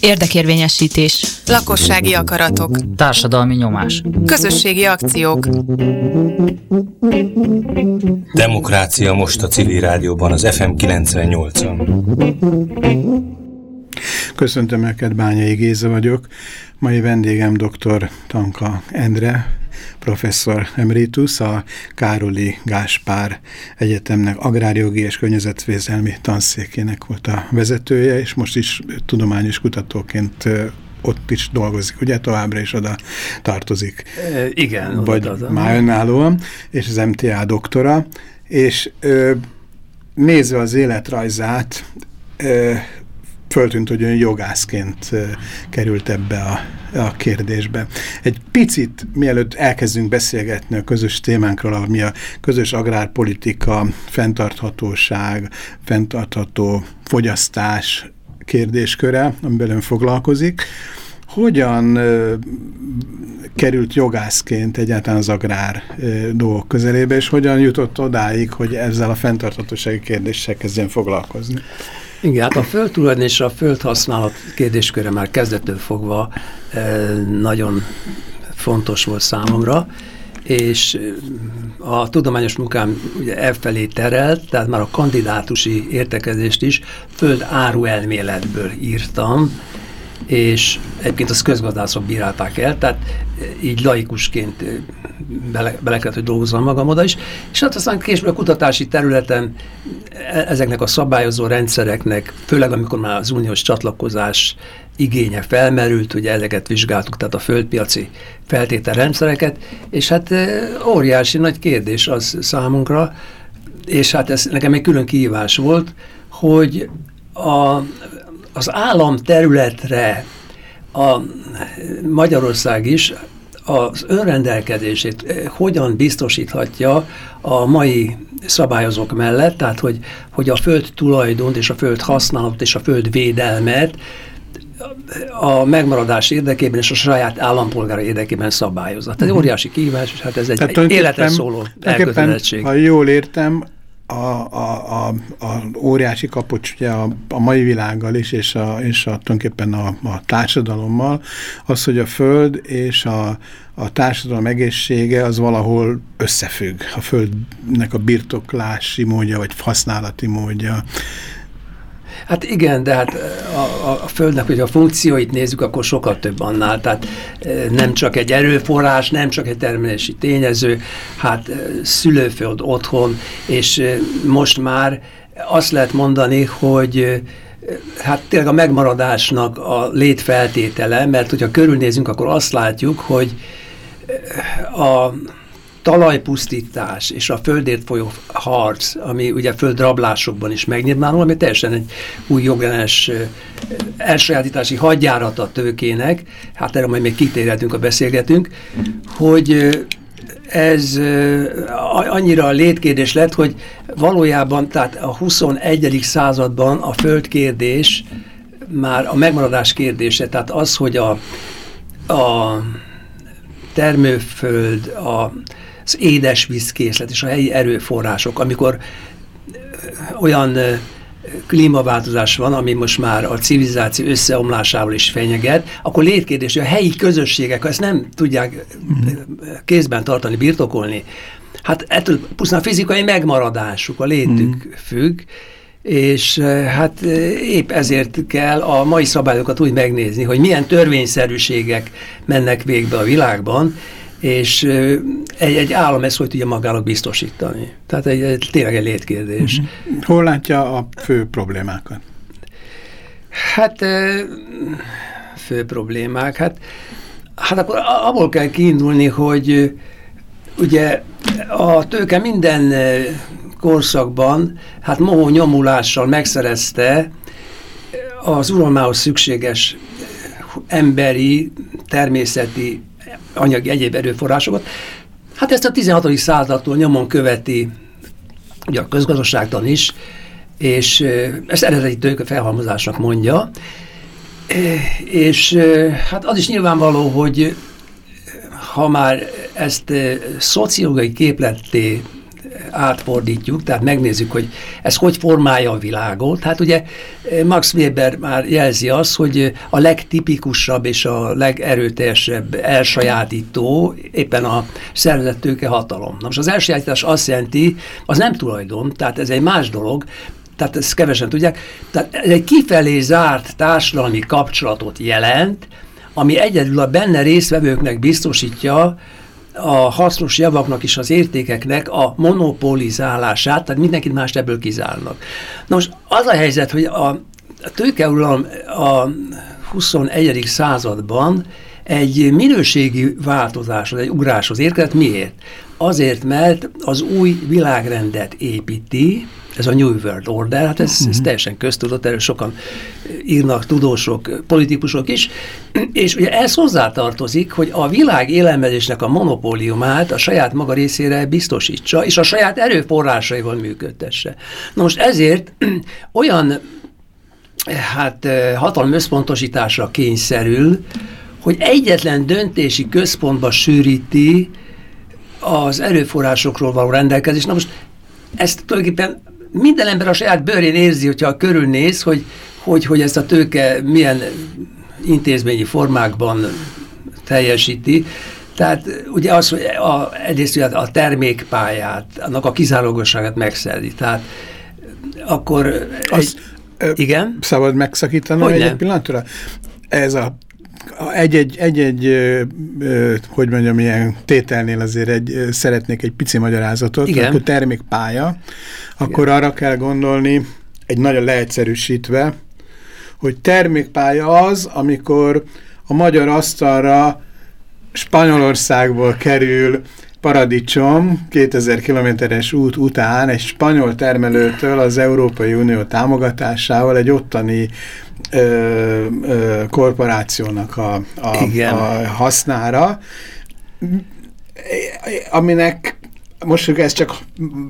Érdekérvényesítés. Lakossági akaratok. Társadalmi nyomás. Közösségi akciók. Demokrácia most a civil rádióban, az FM 98-on. Köszöntöm Őket, Bányai Géza vagyok. Mai vendégem dr. Tanka Endre, professzor emeritus, a Károli Gáspár Egyetemnek agrárjogi és környezetvédelmi tanszékének volt a vezetője, és most is tudományos kutatóként ott is dolgozik, ugye továbbra is oda tartozik. E, igen. Vagy oda már önállóan, és az MTA doktora, és ö, nézve az életrajzát, ö, föltűnt, hogy ön jogászként került ebbe a, a kérdésbe. Egy picit, mielőtt elkezdünk beszélgetni a közös témánkról, ami a közös agrárpolitika, fenntarthatóság, fenntartható fogyasztás kérdésköre, amiben ön foglalkozik, hogyan ö, került jogászként egyáltalán az agrár ö, dolgok közelébe, és hogyan jutott odáig, hogy ezzel a fenntarthatósági kérdéssel kezdjen foglalkozni? Igen, hát a földtulajdon és a földhasználat kérdésköre már kezdettől fogva e, nagyon fontos volt számomra, és a tudományos munkám ugye elfelé terelt, tehát már a kandidátusi értekezést is föld áru elméletből írtam, és egyébként az közgazdászok bírálták el, tehát így laikusként bele, bele kellett, hogy dolgozzam magam oda is, és hát aztán később a kutatási területen e, ezeknek a szabályozó rendszereknek, főleg amikor már az uniós csatlakozás igénye felmerült, ugye ezeket vizsgáltuk, tehát a földpiaci feltételrendszereket, és hát óriási nagy kérdés az számunkra, és hát ez nekem egy külön kihívás volt, hogy a, az állam területre a Magyarország is az önrendelkezését eh, hogyan biztosíthatja a mai szabályozók mellett, tehát hogy, hogy a föld tulajdont és a föld használatot és a föld védelmet a megmaradás érdekében és a saját állampolgára érdekében szabályozza. Tehát egy mhm. óriási kihívás, és hát ez egy, egy életre szóló elkötelezettség. Ha jól értem, a, a, a, a óriási kapocs ugye a, a mai világgal is, és, a, és a, tulajdonképpen a, a társadalommal, az, hogy a föld és a, a társadalom egészsége az valahol összefügg. A földnek a birtoklási módja, vagy használati módja. Hát igen, de hát a, a Földnek, hogy a funkcióit nézzük, akkor sokkal több annál. Tehát nem csak egy erőforrás, nem csak egy termelési tényező, hát szülőföld otthon, és most már azt lehet mondani, hogy hát tényleg a megmaradásnak a létfeltétele, mert hogyha körülnézünk, akkor azt látjuk, hogy a talajpusztítás és a földért folyó harc, ami ugye földrablásokban is megnyilvánul, ami teljesen egy új joglenes elsajátítási hadjárata a tőkének, hát erre majd még kitérhetünk, a beszélgetünk, hogy ez annyira létkérdés lett, hogy valójában tehát a 21. században a földkérdés már a megmaradás kérdése, tehát az, hogy a, a termőföld, a az édesvízkészlet és a helyi erőforrások, amikor olyan klímaváltozás van, ami most már a civilizáció összeomlásával is fenyeget, akkor létkérdés, hogy a helyi közösségek, ezt nem tudják kézben tartani, birtokolni, hát ettől pusztán fizikai megmaradásuk, a létük mm. függ, és hát épp ezért kell a mai szabályokat úgy megnézni, hogy milyen törvényszerűségek mennek végbe a világban, és egy, egy állam ezt hogy tudja magának biztosítani. Tehát egy, egy, tényleg egy létkérdés. Uh -huh. Hol látja a fő problémákat? Hát fő problémák, hát, hát akkor abból kell kiindulni, hogy ugye a tőke minden korszakban hát mohó nyomulással megszerezte az uralmához szükséges emberi, természeti anyagi egyéb erőforrásokat. Hát ezt a 16. századtól nyomon követi ugye a közgazdaságtan is, és ezt eredeti tőke felhalmozásnak mondja, és hát az is nyilvánvaló, hogy ha már ezt szociológiai képletté átfordítjuk, tehát megnézzük, hogy ez hogy formálja a világot. Hát ugye Max Weber már jelzi azt, hogy a legtipikusabb és a legerőteljesebb elsajátító éppen a szervezett tőke hatalom. Na most az elsajátítás azt jelenti, az nem tulajdon, tehát ez egy más dolog, tehát ezt kevesen tudják, tehát ez egy kifelé zárt társadalmi kapcsolatot jelent, ami egyedül a benne részvevőknek biztosítja a hasznos javaknak és az értékeknek a monopolizálását, tehát mindenkit más ebből kizárnak. Na most az a helyzet, hogy a tőkeuralom a 21. században egy minőségi változáshoz, egy ugráshoz érkezett. Miért? Azért, mert az új világrendet építi, ez a New World Order, hát ez, ez mhm. teljesen köztudott, erről sokan írnak tudósok, politikusok is, és ugye ez hozzátartozik, hogy a világ élelmezésnek a monopóliumát a saját maga részére biztosítsa, és a saját erőforrásaival működtesse. Na most ezért olyan hát hatalmi összpontosításra kényszerül, hogy egyetlen döntési központba sűríti az erőforrásokról való rendelkezés. Na most ezt tulajdonképpen minden ember a saját bőrén érzi, hogyha körülnéz, hogy, hogy, hogy ezt a tőke milyen intézményi formákban teljesíti. Tehát ugye az, hogy a, egyrészt a termékpályát, annak a kizárólagosságát megszerzi. Tehát akkor... Egy, igen? Szabad megszakítanom egy pillanatra? Ez a egy-egy, egy-egy hogy mondjam, ilyen tételnél azért egy, szeretnék egy pici magyarázatot, Igen. akkor termékpálya, akkor Igen. arra kell gondolni, egy nagyon leegyszerűsítve, hogy termékpálya az, amikor a magyar asztalra Spanyolországból kerül paradicsom 2000 kilométeres út után egy spanyol termelőtől az Európai Unió támogatásával egy ottani ö, ö, korporációnak a, a, a hasznára, aminek most ezt csak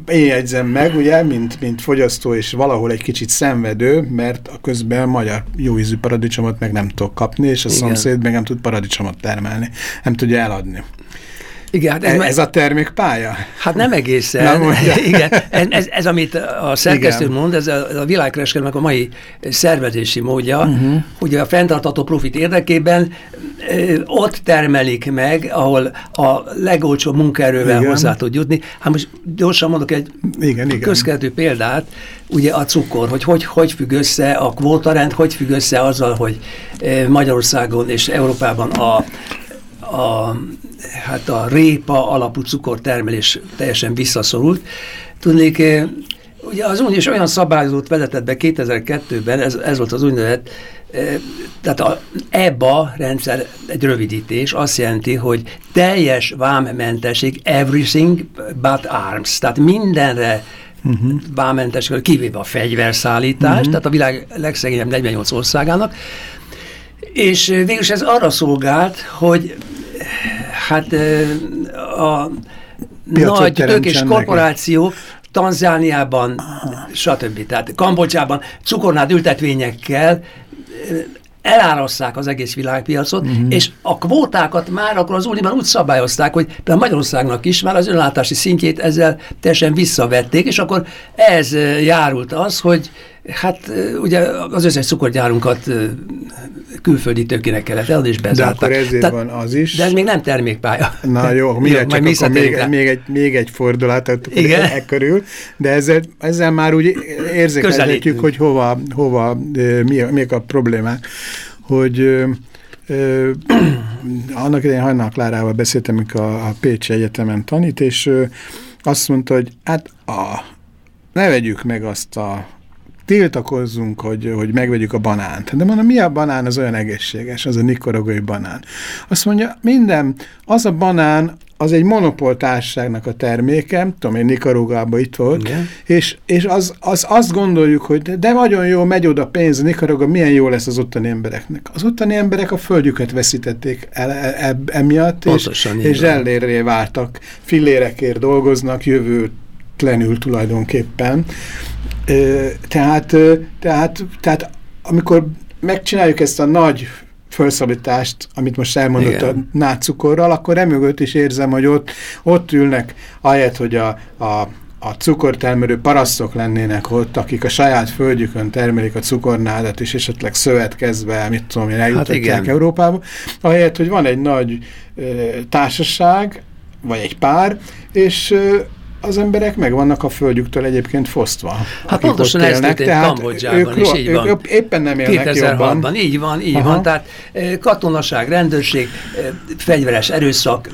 én jegyzem meg, ugye, mint, mint fogyasztó és valahol egy kicsit szenvedő, mert a közben magyar jóízű paradicsomot meg nem tudok kapni, és a Igen. szomszéd meg nem tud paradicsomot termelni, nem tudja eladni. Igen, hát ez, ez a termékpálya? Hát nem egészen. Nem Igen, ez, ez, amit a szerkesztő Igen. mond, ez a, a világkereskedelmek a mai szervezési módja, uh -huh. hogy a fenntartató profit érdekében ott termelik meg, ahol a legolcsóbb munkaerővel igen. hozzá tud jutni. Hát most gyorsan mondok egy igen, igen. közkeletű példát, ugye a cukor, hogy, hogy hogy függ össze a kvótarend, hogy függ össze azzal, hogy Magyarországon és Európában a a, hát a répa alapú cukortermelés teljesen visszaszorult. Tudnék, eh, ugye az Uniós olyan szabályozót vezetett be 2002-ben, ez, ez volt az úgynevezett, eh, tehát a EBA rendszer egy rövidítés, azt jelenti, hogy teljes vámmentesség, everything but arms, tehát mindenre uh -huh. vámmentesség, kivéve a fegyverszállítást, uh -huh. tehát a világ legszegényebb 48 országának, és eh, végülis ez arra szolgált, hogy hát a Piacot nagy tőkés korporációk Tanzániában, stb. Tehát Kambodzsában cukornád ültetvényekkel eláraszták az egész világpiacot, mhm. -huh. és a kvótákat már akkor az Unióban úgy szabályozták, hogy például Magyarországnak is már az önlátási szintjét ezzel teljesen visszavették, és akkor ez járult az, hogy Hát ugye az összes cukorgyárunkat külföldi tőkének kellett eladni, és bezártak. De akkor ezért Tehát, van az is. De ez még nem termékpálya. Na jó, mi csak akkor még, még, egy, még egy fordulat Igen. E körül, de ezzel, ezzel már úgy érzékelhetjük, hogy hova, hova mi, mi a problémák. Hogy ö, annak idején Hajnal Klárával beszéltem, amikor a, a Pécsi Egyetemen tanít, és ö, azt mondta, hogy hát a, ne vegyük meg azt a tiltakozzunk, hogy, hogy megvegyük a banánt. De mondom, mi a banán az olyan egészséges, az a nikorogói banán. Azt mondja, minden, az a banán, az egy monopoltárságnak a terméke, tudom én, Nikaragában itt volt, Igen. és, és az, az, azt gondoljuk, hogy de nagyon jó, megy oda pénz, Nikaraga, milyen jó lesz az ottani embereknek. Az ottani emberek a földjüket veszítették el, e, e, emiatt, Pontosan és, és zsellérré váltak, fillérekért dolgoznak, jövőtlenül tulajdonképpen, tehát, tehát, tehát amikor megcsináljuk ezt a nagy felszabítást, amit most elmondott Igen. a nácukorral, akkor emögött is érzem, hogy ott, ott ülnek, ahelyett, hogy a, a a cukortermelő parasztok lennének ott, akik a saját földjükön termelik a cukornádat, és esetleg szövetkezve, mit tudom én, eljutatják hát Európába, ahelyett, hogy van egy nagy ö, társaság, vagy egy pár, és ö, az emberek meg vannak a földjüktől egyébként fosztva. Hát pontosan ez történt Kambodzsában is, így van. Ők éppen nem élnek 2006-ban, jobban. így van, így Aha. van. Tehát katonaság, rendőrség, fegyveres erőszak,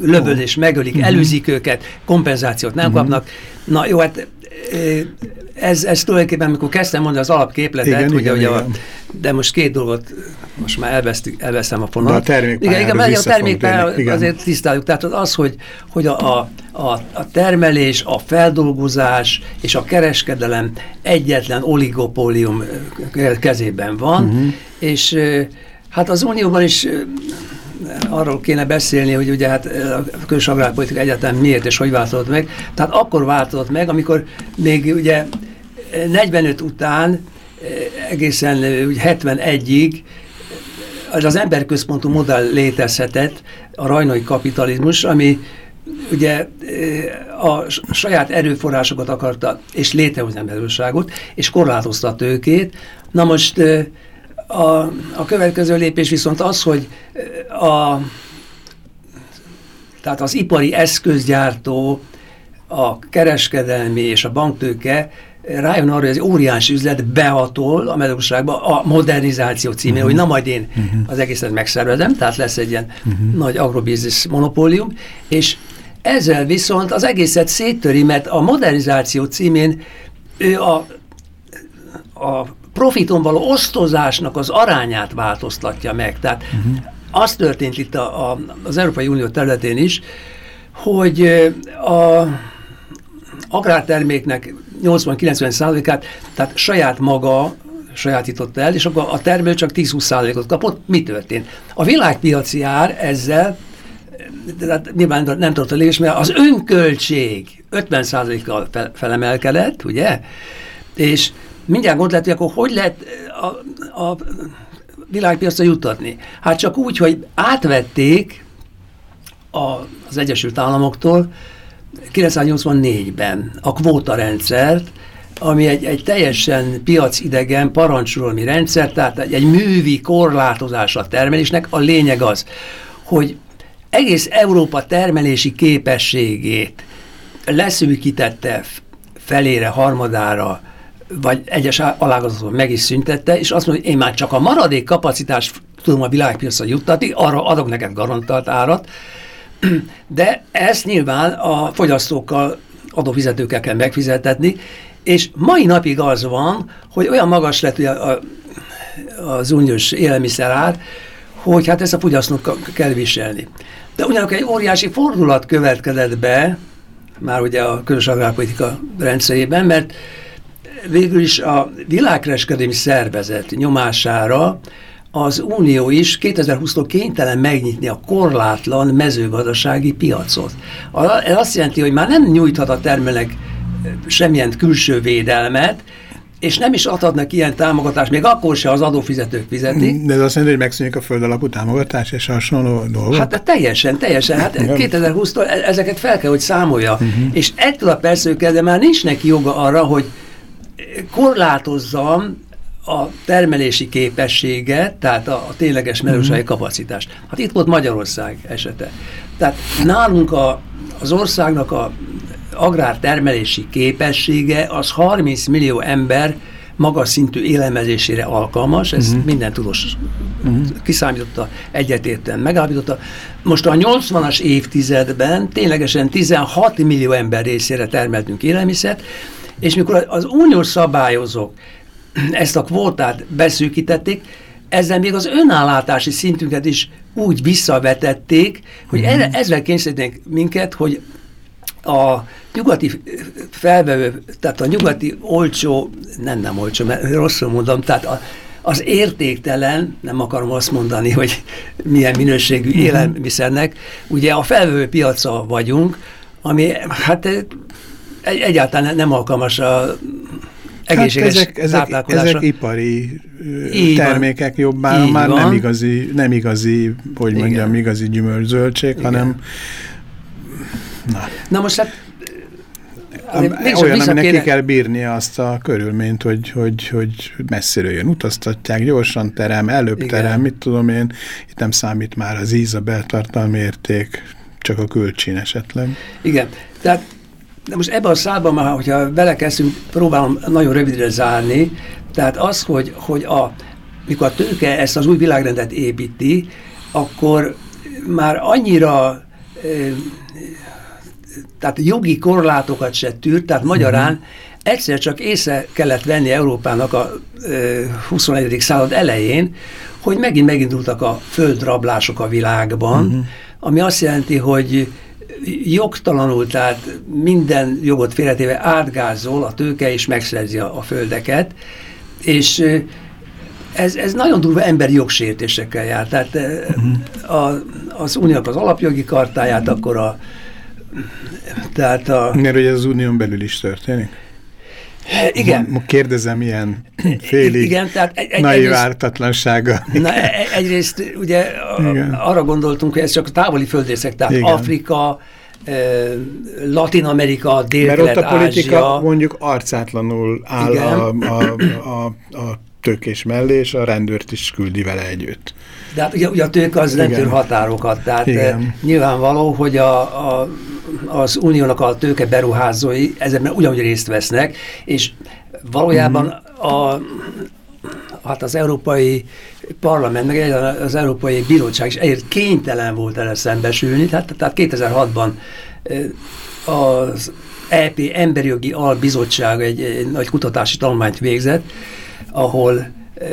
lövöldés, megölik, uh mhm. -huh. előzik őket, kompenzációt nem uh mhm. -huh. kapnak. Na jó, hát ez, ez tulajdonképpen, amikor kezdtem mondani az alapképletet, igen, ugye, igen, ugye igen. A, de most két dolgot, most már elvesztük, elveszem a fonat. De a igen, igen, a termékpályára azért tisztáljuk. Tehát az, hogy, hogy a, a, a, a termelés, a feldolgozás és a kereskedelem egyetlen oligopólium kezében van, uh mhm. -huh. és hát az Unióban is arról kéne beszélni, hogy ugye hát a közös agrárpolitika egyáltalán miért és hogy változott meg. Tehát akkor változott meg, amikor még ugye 45 után egészen 71-ig az az emberközpontú modell létezhetett, a rajnai kapitalizmus, ami ugye a saját erőforrásokat akarta, és létrehozni emberőságot, és korlátozta a tőkét. Na most a, a következő lépés viszont az, hogy a, tehát az ipari eszközgyártó, a kereskedelmi és a banktőke rájön arra, hogy ez óriási üzlet behatol a mezőgazdaságba a modernizáció címén, uh -huh. hogy na majd én uh mhm. -huh. az egészet megszervezem, tehát lesz egy ilyen uh mhm. -huh. nagy agrobiznisz monopólium, és ezzel viszont az egészet széttöri, mert a modernizáció címén ő a, a profiton való osztozásnak az arányát változtatja meg. Tehát uh mhm. -huh. az történt itt a, a, az Európai Unió területén is, hogy a agrárterméknek 80-90 százalékát, tehát saját maga sajátította el, és akkor a termelő csak 10-20 százalékot kapott. Mi történt? A világpiaci ár ezzel tehát nyilván nem tudott a mert az önköltség 50 százalékkal felemelkedett, ugye? És mindjárt gond lehet, hogy akkor hogy lehet a, a világpiacra jutatni? Hát csak úgy, hogy átvették a, az Egyesült Államoktól 1984-ben a kvótarendszert, ami egy, egy teljesen piacidegen parancsolmi rendszer, tehát egy, egy művi korlátozása a termelésnek. A lényeg az, hogy egész Európa termelési képességét leszűkítette felére, harmadára, vagy egyes alágazatot meg is szüntette, és azt mondja, hogy én már csak a maradék kapacitást tudom a világpiacra juttatni, arra adok neked garantált árat, de ezt nyilván a fogyasztókkal, adófizetőkkel kell megfizetetni, és mai napig az van, hogy olyan magas lett ugye a, az uniós élelmiszerár, hogy hát ezt a fogyasztók kell viselni. De ugyanakkor egy óriási fordulat következett be, már ugye a közös agrárpolitika rendszerében, mert végül is a világkereskedelmi szervezet nyomására az Unió is 2020-tól kénytelen megnyitni a korlátlan mezőgazdasági piacot. Ez azt jelenti, hogy már nem nyújthat a termelek semmilyen külső védelmet, és nem is adhatnak ilyen támogatást, még akkor se az adófizetők fizetik. De ez azt jelenti, hogy megszűnik a föld alapú támogatás és hasonló dolgok? Hát teljesen, teljesen. Hát 2020-tól e- ezeket fel kell, hogy számolja. Uh mhm. -huh. És ettől a percől kezdve már nincs neki joga arra, hogy korlátozzam a termelési képességet, tehát a, a tényleges mhm. kapacitást. Hát itt volt Magyarország esete. Tehát nálunk a, az országnak a agrártermelési képessége az 30 millió ember magas szintű élelmezésére alkalmas, ez uh mhm. -huh. minden tudós uh mhm. -huh. kiszámította, egyetértően megállapította. Most a 80-as évtizedben ténylegesen 16 millió ember részére termeltünk élelmiszert, és mikor az uniós szabályozók ezt a kvótát beszűkítették, ezzel még az önállátási szintünket is úgy visszavetették, hogy mm. erre, ezzel kényszerítenek minket, hogy a nyugati felvevő, tehát a nyugati olcsó, nem, nem olcsó, mert rosszul mondom, tehát a, az értéktelen, nem akarom azt mondani, hogy milyen minőségű mm. élelmiszernek, ugye a felvevő piaca vagyunk, ami hát egy, egyáltalán nem alkalmas a egészséges hát ezek, ezek, ezek ipari így termékek jobbá, már van. nem igazi, nem igazi, hogy Igen. mondjam, igazi gyümölcsöltség, hanem Na. Na most hát olyan, aminek kéne- ki kell bírnia azt a körülményt, hogy, hogy, hogy messziről jön, utaztatják, gyorsan terem, előbb Igen. terem, mit tudom én, itt nem számít már az íz, a beltartalmi érték, csak a kölcsén esetleg. Igen, tehát de most ebben a szálban már, hogyha belekezdünk, próbálom nagyon rövidre zárni, tehát az, hogy, hogy a, mikor a tőke ezt az új világrendet építi, akkor már annyira tehát jogi korlátokat se tűr, tehát magyarán egyszer csak észre kellett venni Európának a ö, 21. század elején, hogy megint megindultak a földrablások a világban, uh-huh. ami azt jelenti, hogy jogtalanul, tehát minden jogot félretéve átgázol a tőke és megszerzi a, a földeket, és ez, ez nagyon durva emberi jogsértésekkel jár. Tehát uh-huh. a, az uniónak az alapjogi kartáját, akkor a tehát a... Mert hogy ez az unión belül is történik? Igen. Ma kérdezem ilyen félig Igen, tehát egy, egy, egyrészt- ártatlansága. Na, e- e- egyrészt ugye Igen. arra gondoltunk, hogy ez csak a távoli földrészek, tehát Igen. Afrika, eh, Latin Amerika, Mert Dél-Kelet, ott a politika Ázsia. mondjuk arcátlanul áll Igen. a, a, a, a tőkés mellé, és a rendőrt is küldi vele együtt. De hát ugye, ugye a tőke az nem tűr határokat, tehát Igen. eh, nyilvánvaló, hogy a, a, az uniónak a tőke beruházói ezekben ugyanúgy részt vesznek, és valójában Mhm. a, hát az Európai Parlament, meg az Európai Bíróság is ezért kénytelen volt erre szembesülni, tehát, tehát 2006-ban eh, az EP Emberi Jogi Albizottság egy, egy nagy kutatási tanulmányt végzett, ahol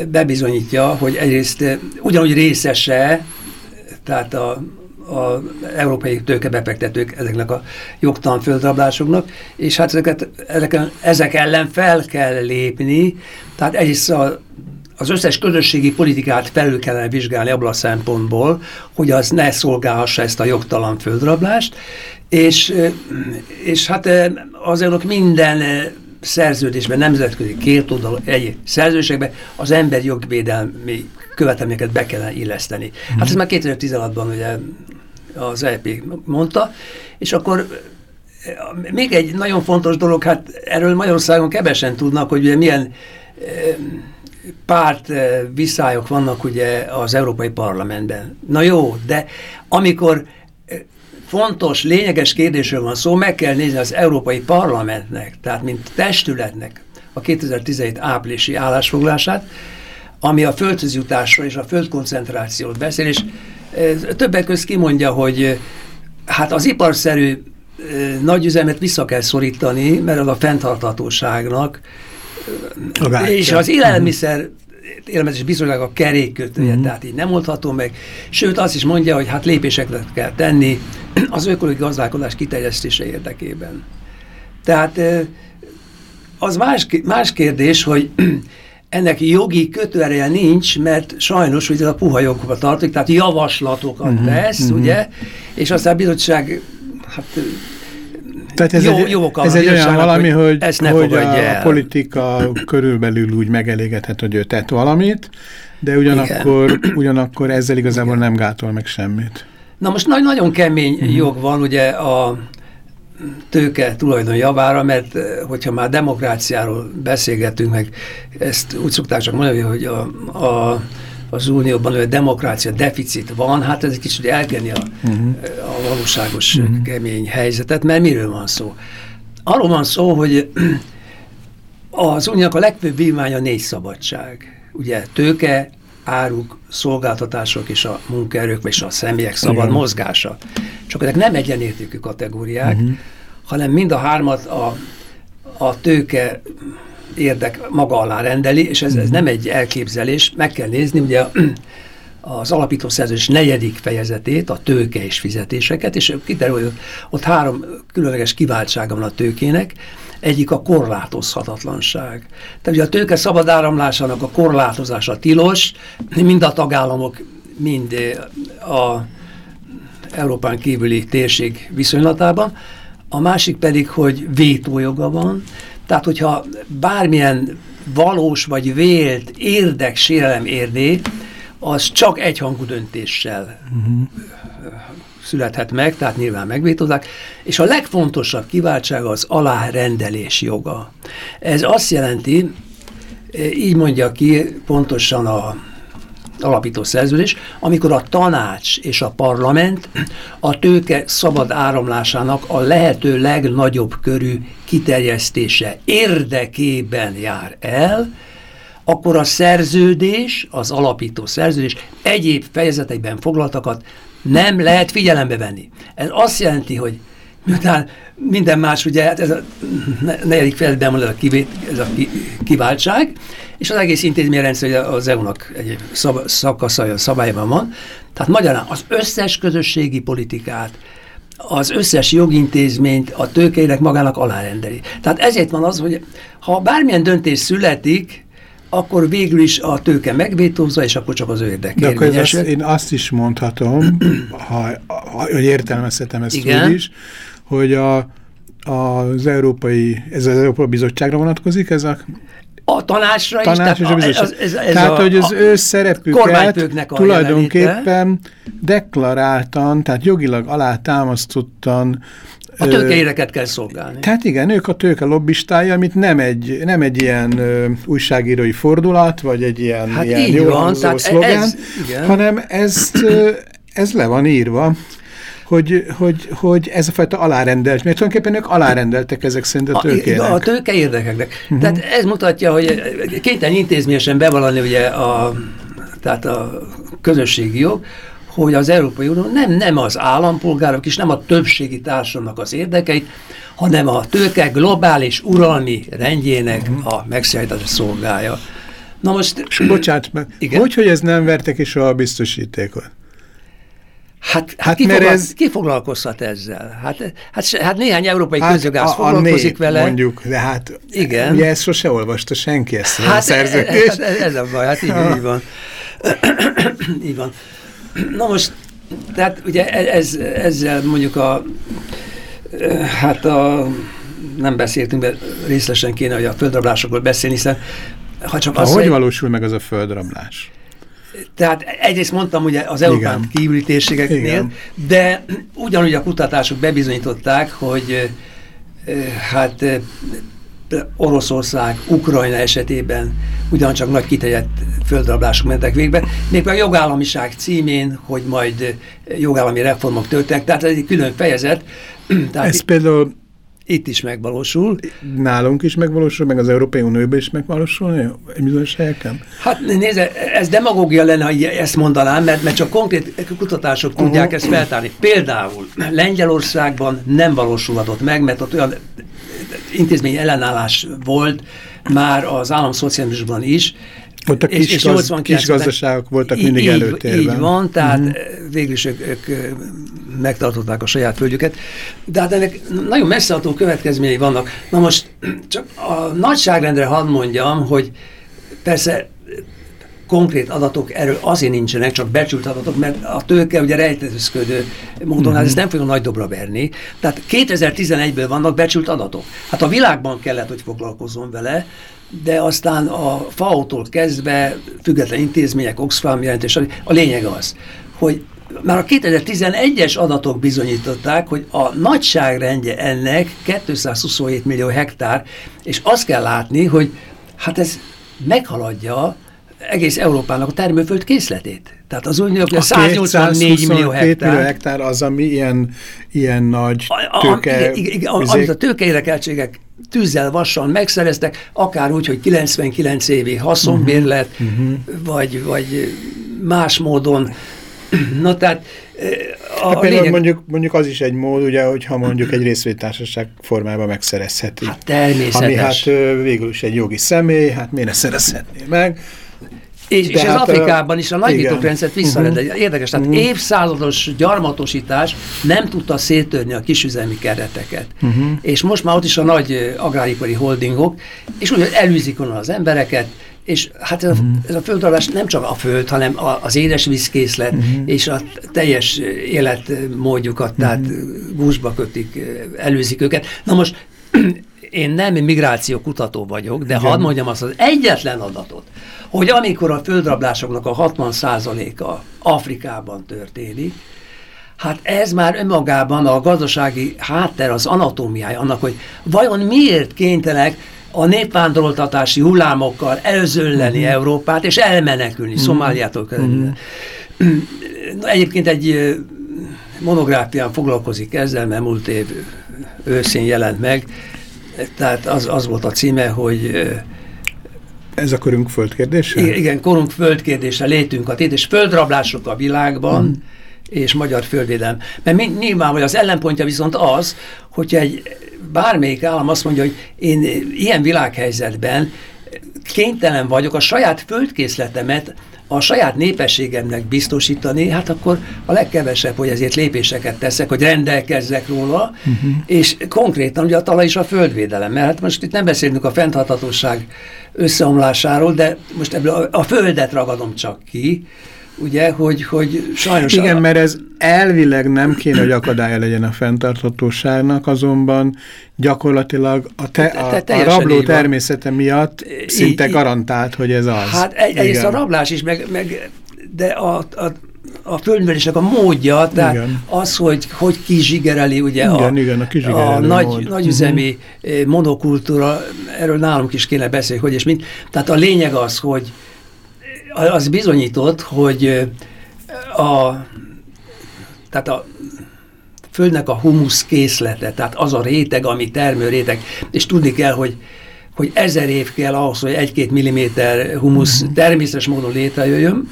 bebizonyítja, hogy egyrészt eh, ugyanúgy részese, tehát a, a európai tőkebefektetők ezeknek a jogtalan földrablásoknak, és hát ezeket, ezeken, ezek ellen fel kell lépni, tehát egyrészt a, az összes közösségi politikát felül kellene vizsgálni abból a szempontból, hogy az ne szolgálhassa ezt a jogtalan földrablást, és, eh, és hát eh, az önök minden szerződésben, nemzetközi két oldalú egy szerződésekben az emberi jogvédelmi követelményeket be kellene illeszteni. Hát ez már 2016-ban ugye az EP mondta, és akkor eh, még egy nagyon fontos dolog, hát erről Magyarországon kevesen tudnak, hogy ugye milyen eh, párt eh, viszályok vannak ugye az Európai Parlamentben. Na jó, de amikor fontos, lényeges kérdésről van szó, meg kell nézni az Európai Parlamentnek, tehát mint testületnek a 2017 áprilisi állásfoglalását, ami a földhöz jutásról és a földkoncentrációt beszél, és eh, többek között kimondja, hogy eh, hát az iparszerű eh, nagyüzemet vissza kell szorítani, mert az a fenntarthatóságnak A gátja. és az élelmiszer élelmezés bizonylag a kerékkötője, uh-huh. tehát így nem oldható meg. Sőt, azt is mondja, hogy hát lépéseket kell tenni az ökológiai gazdálkodás kiterjesztése érdekében. Tehát eh, az más, más kérdés, hogy ennek jogi kötőereje nincs, mert sajnos ugye ez a puha jogokba tartozik, tehát javaslatokat uh-huh, tesz, uh-huh. ugye, és aztán a bizottság hát Tehát ez Jó- egy, jó oka ez egy olyan valami, hogy hogy, hogy a el. politika körülbelül úgy megelégedhet, hogy ő tett valamit, de ugyanakkor, ugyanakkor ezzel igazából nem gátol meg semmit. Na most nagy, nagyon kemény Mhm. uh-huh. jog van ugye a tőke tulajdon javára, mert eh, hogyha már demokráciáról beszélgetünk, meg ezt úgy szokták csak mondani, hogy a, a, az unióban hogy a demokrácia deficit van, hát ez egy kicsit elkenni a, Mhm. uh-huh. a valóságos uh-huh. kemény helyzetet, mert miről van szó? Arról van szó, hogy az uniónak a legfőbb vívmánya négy szabadság. Ugye tőke, áruk, szolgáltatások és a munkaerők, és a személyek szabad Igen. mozgása. Csak ezek nem egyenértékű kategóriák, uh-huh. hanem mind a hármat a, a tőke érdek maga alá rendeli, és ez, ez nem egy elképzelés, meg kell nézni, ugye az alapító szerződés negyedik fejezetét, a tőke és fizetéseket, és kiderül, hogy ott, ott három különleges kiváltsága van a tőkének, egyik a korlátozhatatlanság. Tehát ugye a tőke szabad áramlásának a korlátozása tilos, mind a tagállamok, mind eh, a Európán kívüli térség viszonylatában. A másik pedig, hogy vétójoga van, tehát hogyha bármilyen valós vagy vélt érdek sérelem érné, az csak egyhangú döntéssel uh-huh. születhet meg, tehát nyilván megvétózzák, és a legfontosabb kiváltsága az alárendelés joga. Ez azt jelenti, így mondja ki pontosan a alapító szerződés, amikor a tanács és a parlament a tőke szabad áramlásának a lehető legnagyobb körű kiterjesztése érdekében jár el, akkor a szerződés, az alapító szerződés egyéb fejezetekben foglaltakat nem lehet figyelembe venni. Ez azt jelenti, hogy miután minden más, ugye hát ez a negyedik fejezetben van ez a, kivét, ez a kiváltság, és az egész intézményrendszer az EU-nak egy szab, szakasza, szabályban van. Tehát magyarán az összes közösségi politikát, az összes jogintézményt a tőkeinek magának alárendeli. Tehát ezért van az, hogy ha bármilyen döntés születik, akkor végül is a tőke megvétózza, és akkor csak az ő érdek De akkor én azt is mondhatom, ha, ha, hogy értelmezhetem ezt Igen. úgy is, hogy a, az európai, ez az Európai Bizottságra vonatkozik, ez a a tanácsra Tanács is. Tehát, ez, ez, ez tehát a, hogy az ő szerepüket tulajdonképpen deklaráltan, tehát jogilag alátámasztottan a tőkeéreket kell szolgálni. Tehát igen, ők a tőke lobbistája, amit nem egy, nem egy ilyen ö, újságírói fordulat, vagy egy ilyen, hát ilyen jól van, szlogán, ez, hanem ezt, ö, ez le van írva hogy, hogy, hogy ez a fajta alárendelt, mert tulajdonképpen ők alárendeltek ezek szerint a tőkének. A, a tőke érdekeknek. Uh mhm. -huh. Tehát ez mutatja, hogy kénytelen intézményesen bevallani ugye a, tehát a közösségi jog, hogy az Európai Unió nem, nem az állampolgárok és nem a többségi társadalomnak az érdekeit, hanem a tőke globális uralmi rendjének uh -huh. a megszállítása szolgálja. Na most... Bocsánat, igen? hogy, hogy ez nem vertek is a biztosítékot? Hát, hát, hát ki, mert ez... ki foglalkozhat ezzel? Hát, hát, hát néhány európai hát közjogász foglalkozik a vele. mondjuk, de hát Igen. ugye ezt sose olvasta senki ezt hát, a szerződést. Hát, ez a baj, hát így, így van. így van. Na most, tehát ugye e- ez, ezzel mondjuk a hát a nem beszéltünk, de részletesen kéne, hogy a földrablásokról beszélni, hiszen ha csak az, hogy valósul meg az a földrablás? Tehát egyrészt mondtam ugye az Európán kívüli térségeknél, Igen. de ugyanúgy a kutatások bebizonyították, hogy hát Oroszország, Ukrajna esetében ugyancsak nagy kiterjedt földrablások mentek végbe, még a jogállamiság címén, hogy majd jogállami reformok történnek, tehát ez egy külön fejezet. Tehát ez például itt is megvalósul. Nálunk is megvalósul, meg az Európai Unióban is megvalósul, egy bizonyos helyeken? Hát nézze, ez demagógia lenne, ha ezt mondanám, mert, mert csak konkrét kutatások uh -huh. tudják ezt feltárni. Például Lengyelországban nem valósulhatott meg, mert ott olyan intézmény ellenállás volt már az államszocializmusban is, ott a kis, és, gaz, kis gazdaságok voltak így, mindig előtérben. Így van, tehát mm. végül is ők, ők megtartották a saját földjüket, de hát ennek nagyon messzeható következményei vannak. Na most csak a nagyságrendre hadd mondjam, hogy persze konkrét adatok erről azért nincsenek, csak becsült adatok, mert a tőke ugye rejtezőzködő módon, hát ezt nem fogja nagy dobra verni. Tehát 2011-ből vannak becsült adatok. Hát a világban kellett, hogy foglalkozzon vele, de aztán a FAO-tól kezdve független intézmények, Oxfam jelentés, a lényeg az, hogy már a 2011-es adatok bizonyították, hogy a nagyságrendje ennek 227 millió hektár, és azt kell látni, hogy hát ez meghaladja egész Európának a termőföld készletét. Tehát az unió 184 millió hektár. millió hektár az, ami ilyen, ilyen nagy tőke... A, a, igen, igen, amit a tőkeérekeltségek tűzzel, vassal megszereztek, akár úgy, hogy 99 évi haszonbérlet, uh -huh. uh -huh. vagy, vagy más módon. Na tehát a, hát a lényeg... mondjuk, mondjuk az is egy mód, ugye, hogyha mondjuk egy részvétársaság formában megszerezheti. Hát természetes. Ami hát végül is egy jogi személy, hát miért ne szerezhetné meg? És, és ez hát, Afrikában is a nagyítókrendszert visszarendel. Uh -huh. Érdekes, tehát uh -huh. évszázados gyarmatosítás nem tudta szétörni a kisüzemi kereteket. Uh -huh. És most már ott is a nagy agráripari holdingok, és úgy elűzik onnan az embereket, és hát ez a, uh -huh. ez a földrablás nem csak a föld, hanem a, az édesvízkészlet uh -huh. és a teljes életmódjukat, uh -huh. tehát gúzsba kötik, előzik őket. Na most én nem migráció kutató vagyok, de hadd mondjam azt az egyetlen adatot, hogy amikor a földrablásoknak a 60%-a Afrikában történik, Hát ez már önmagában a gazdasági hátter, az anatómiája annak, hogy vajon miért kénytelenek a népvándoroltatási hullámokkal elzölleni uh-huh. Európát, és elmenekülni uh-huh. Szomáliától. Uh-huh. Egyébként egy monográfián foglalkozik ezzel, mert múlt év őszén jelent meg, tehát az, az volt a címe, hogy ez a korunk földkérdése? Igen, korunk földkérdése, létünk a tét, és földrablások a világban, mm. és magyar földvédelem. Mert mi, nyilván, hogy az ellenpontja viszont az, hogyha egy bármelyik állam azt mondja, hogy én ilyen világhelyzetben kénytelen vagyok a saját földkészletemet a saját népességemnek biztosítani, hát akkor a legkevesebb, hogy ezért lépéseket teszek, hogy rendelkezzek róla, uh-huh. és konkrétan ugye a talaj is a földvédelem, mert hát most itt nem beszélünk a fenntarthatóság összeomlásáról, de most ebből a, a földet ragadom csak ki, ugye, hogy, hogy sajnos... Igen, a... mert ez elvileg nem kéne, hogy akadálya legyen a fenntarthatóságnak, azonban gyakorlatilag a, te, a, te, a rabló természete miatt szinte így, garantált, hogy ez az. Hát egy, egyrészt a rablás is, meg, meg de a, a a földművelésnek a módja, tehát igen. az, hogy hogy kizsigereli ugye igen, a, igen, a, a nagy, nagyüzemi uh -huh. monokultúra, erről nálunk is kéne beszélni, hogy és mint. Tehát a lényeg az, hogy az bizonyított, hogy a, tehát a földnek a humusz készlete, tehát az a réteg, ami termő réteg, és tudni kell, hogy hogy ezer év kell ahhoz, hogy egy-két milliméter humusz mhm. természetes módon létrejöjjön,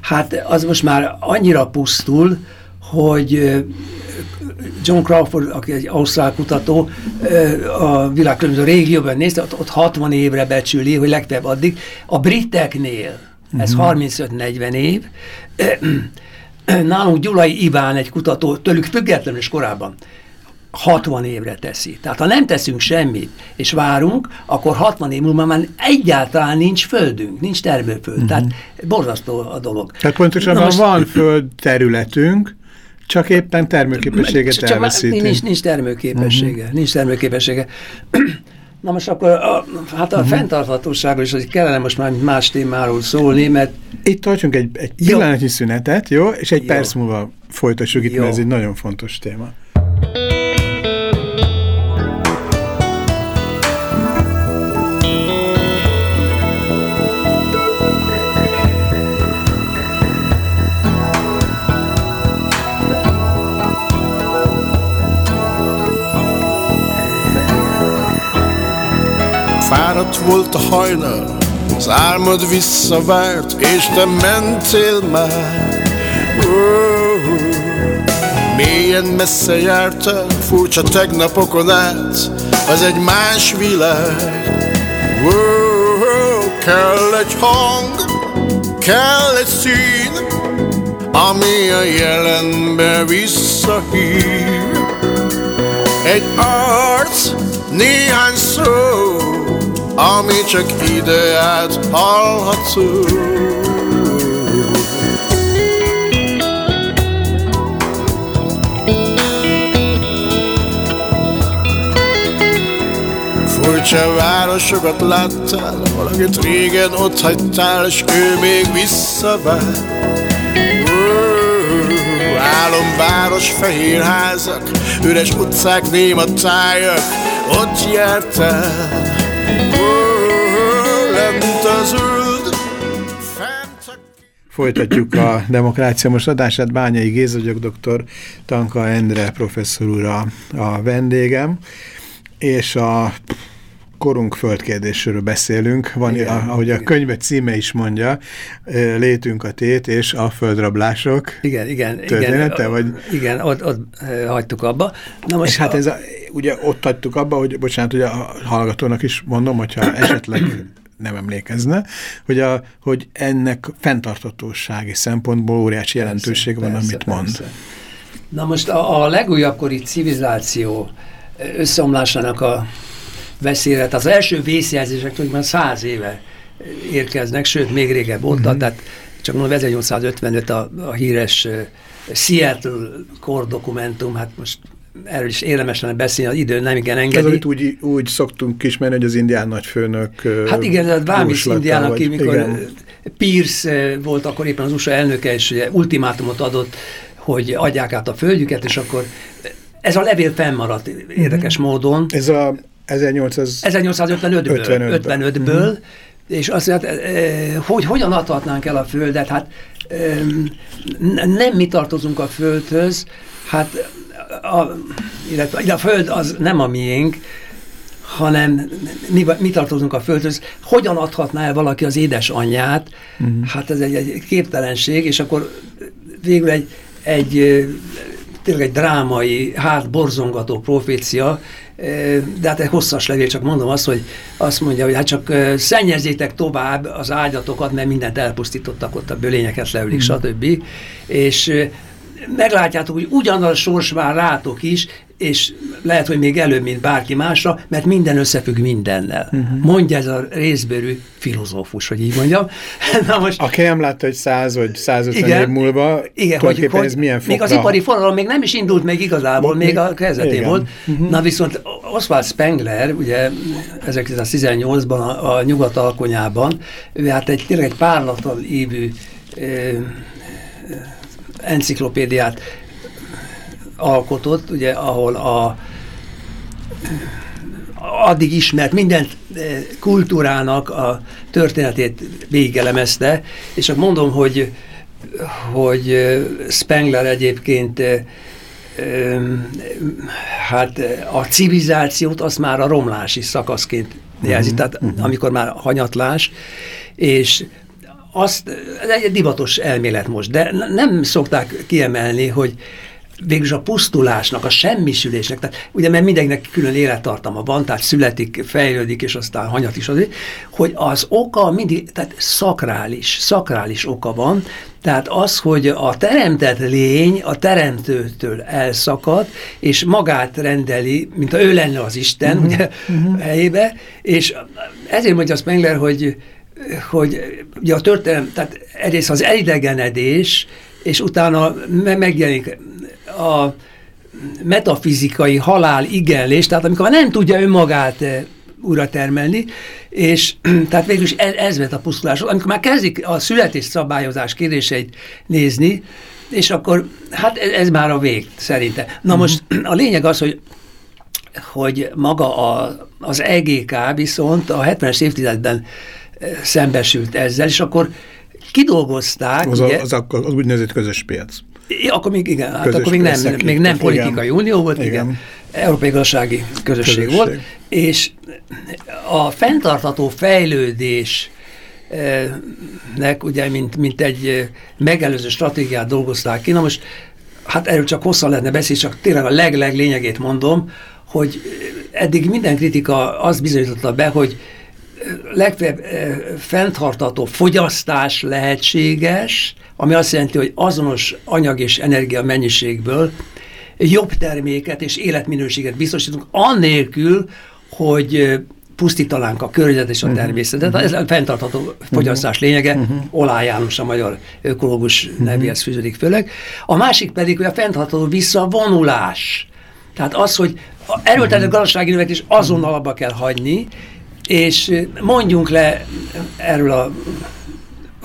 hát az most már annyira pusztul, hogy John Crawford, aki egy ausztrál kutató, a világ különböző régióban nézte, ott, ott 60 évre becsüli, hogy legfeljebb addig. A briteknél, ez -huh. 35-40 év, nálunk Gyulai Iván egy kutató, tőlük függetlenül is korábban, 60 évre teszi. Tehát ha nem teszünk semmit, és várunk, akkor 60 év múlva már egyáltalán nincs földünk, nincs termőföld. Uh -huh. Tehát borzasztó a dolog. Tehát pontosan, ha most... van föld területünk, csak éppen termőképességet csak elveszítünk. Nincs, nincs termőképessége. Uh mhm. -huh. Nincs termőképessége. Na most akkor a, hát a uh mhm. -huh. fenntarthatóságról is hogy kellene most már más témáról szólni, mert... Itt tartsunk egy, egy pillanatnyi szünetet, jó? És egy jó. perc múlva folytassuk itt, mert ez egy nagyon fontos téma. Fáradt volt a hajnal, az álmod visszavárt, és te mentél már. Oh, mélyen messze jártál, furcsa tegnapokon át, az egy más világ. Oh, kell egy hang, kell egy szín, ami a jelenbe visszahív. Egy arc, néhány szó, ami csak ideát hallható. Furcsa városokat láttál, valakit régen ott hagytál, és ő még visszavár. Álomváros, fehér házak, üres utcák, néma tájak, ott jártál. Folytatjuk a Demokrácia most adását. Bányai Géza vagyok, dr. Tanka Endre professzor úr a vendégem, és a korunk földkérdésről beszélünk. Van, igen, a, ahogy igen. a könyve címe is mondja, létünk a tét és a földrablások igen, igen, története? Igen, vagy? igen ott, ott hagytuk abba. Na most és hát ez a, ugye ott hagytuk abba, hogy bocsánat, hogy a hallgatónak is mondom, hogyha esetleg nem emlékezne, hogy, a, hogy ennek fenntartatósági szempontból óriási jelentőség persze, van, persze, amit mond. Persze. Na most a, a legújabb kori civilizáció összeomlásának a veszélyre, az első vészjelzések már száz éve érkeznek, sőt, még régebb óta, uh mhm. -huh. tehát csak mondom, 1855 a, a híres uh, Seattle kor dokumentum, hát most erről is érdemes lenne beszélni, az idő nem igen engedi. Ez, úgy, úgy szoktunk ismerni, hogy az indián nagyfőnök Hát igen, a Vámis indián, aki mikor igen. Pierce volt akkor éppen az USA elnöke, és ugye ultimátumot adott, hogy adják át a földjüket, és akkor ez a levél fennmaradt érdekes Mhm. módon. Ez a 1800... 1855-ből, 55-ből. 55-ből és azt hát, eh, hogy hogyan adhatnánk el a Földet? Hát eh, nem mi tartozunk a Földhöz, hát a, illetve a Föld az nem a miénk, hanem mi, mi tartozunk a Földhöz. Hogyan adhatná el valaki az édesanyját? Uh-huh. Hát ez egy, egy képtelenség, és akkor végül egy, egy ö, tényleg egy drámai, hát borzongató profécia, de hát egy hosszas levél, csak mondom azt, hogy azt mondja, hogy hát csak szennyezzétek tovább az ágyatokat, mert mindent elpusztítottak ott, a bölényeket leülik, mm. stb. És ö, meglátjátok, hogy ugyanaz a sors vár rátok is, és lehet, hogy még előbb, mint bárki másra, mert minden összefügg mindennel. Uh-huh. Mondja ez a részbőrű filozófus, hogy így mondjam. Na most, Aki nem látta, hogy 100 vagy 150 év múlva, igen, hogy, hogy ez milyen fokra... még az ipari forradalom még nem is indult még igazából, Még- még a kezdetén igen. volt. Na viszont Oswald Spengler, ugye 1918-ban a, a nyugat alkonyában, ő hát egy tényleg egy párlattal évű ö, enciklopédiát alkotott, ugye, ahol a addig ismert minden eh, kultúrának a történetét végigelemezte, és csak mondom, hogy, hogy eh, Spengler egyébként eh, hát a civilizációt azt már a romlási szakaszként jelzi, uh-huh, tehát uh-huh. amikor már hanyatlás, és azt, ez egy divatos elmélet most, de nem szokták kiemelni, hogy végülis a pusztulásnak, a semmisülésnek, tehát ugye mert mindenkinek külön élettartama van, tehát születik, fejlődik, és aztán hanyat is azért, hogy az oka mindig, tehát szakrális, szakrális oka van, tehát az, hogy a teremtett lény a teremtőtől elszakad, és magát rendeli, mint ha ő lenne az Isten, uh-huh, ugye, uh-huh. helyébe, és ezért mondja Spengler, hogy hogy ugye a történelem, tehát egyrészt az elidegenedés, és utána me- megjelenik a metafizikai halál igenlés, tehát amikor nem tudja önmagát eh, újra termelni, és tehát végül is ez, ez vet a pusztulás. Amikor már kezdik a születés szabályozás kérdéseit nézni, és akkor hát ez, ez már a vég szerinte. Na most a lényeg az, hogy hogy maga a, az EGK viszont a 70-es évtizedben eh, szembesült ezzel, és akkor kidolgozták, Az, ugye, a, az, akkor, az úgynevezett közös piac. Akkor még igen, hát Közös akkor még nem, még nem igen. politikai unió volt, igen. Igen. Európai Gazdasági Közösség, Közösség. volt, és a fenntartható fejlődés eh, nek ugye, mint, mint egy eh, megelőző stratégiát dolgozták ki. Na most, hát erről csak hosszan lehetne beszélni, csak tényleg a leg-leg lényegét mondom, hogy eh, eddig minden kritika azt bizonyította be, hogy legfeljebb fenntartató fogyasztás lehetséges, ami azt jelenti, hogy azonos anyag és energia mennyiségből jobb terméket és életminőséget biztosítunk, annélkül, hogy pusztítanánk a környezet és a természetet. Ez a fenntartható fogyasztás lényege, Olá János a magyar ökológus nevéhez fűződik főleg. A másik pedig, hogy a fenntartható visszavonulás. Tehát az, hogy erőltetett gazdasági növekedés azonnal abba kell hagyni, és mondjunk le erről a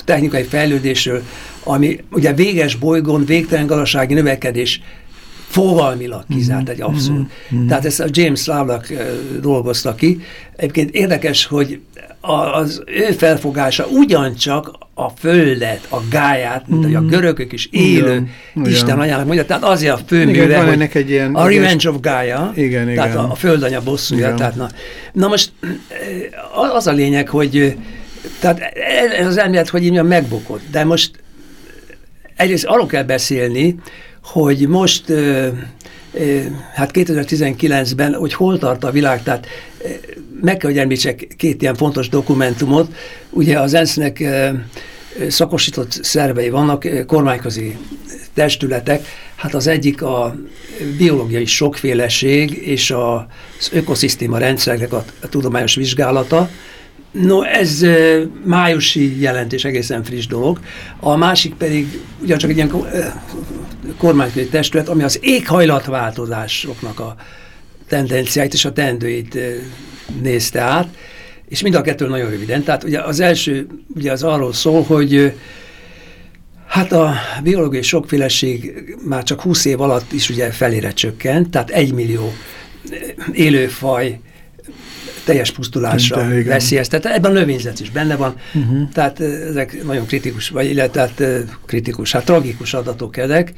technikai fejlődésről, ami ugye véges bolygón végtelen gazdasági növekedés fogalmilag kizárt egy abszolút. Tehát ezt a James Lovelock dolgozta ki. Egyébként érdekes, hogy az ő felfogása ugyancsak a földet, a gáját, mint hogy a görögök is élő Igen, igen. Isten anyának mondja, tehát azért a Igen, főműve, van hogy ennek egy ilyen- a Revenge of Gaia, Igen, tehát igen. a, a földanya bosszúja, Igen. tehát na, na most az a lényeg, hogy eh, tehát ez az elmélet, hogy így megbukott, de most egyrészt arról kell beszélni, hogy most hát 2019-ben, hogy hol tart a világ, tehát meg kell, hogy említsek két ilyen fontos dokumentumot. Ugye az ENSZ-nek szakosított szervei vannak, kormányközi testületek, hát az egyik a biológiai sokféleség és az ökoszisztéma rendszernek a, tudományos vizsgálata, No, ez májusi jelentés, egészen friss dolog. A másik pedig ugyancsak egy ilyen kormányközi testület, ami az éghajlatváltozásoknak a tendenciáit és a teendőit ö, nézte át, és mind a kettő nagyon röviden. Tehát ugye az első ugye az arról szól, hogy Hát a biológiai sokféleség már csak 20 év alatt is ugye felére csökkent, tehát egy millió élőfaj teljes pusztulásra veszélyeztet. Ebben a növényzet is benne van, uh -huh. tehát ezek nagyon kritikus, vagy illetve tehát kritikus, hát tragikus adatok ezek,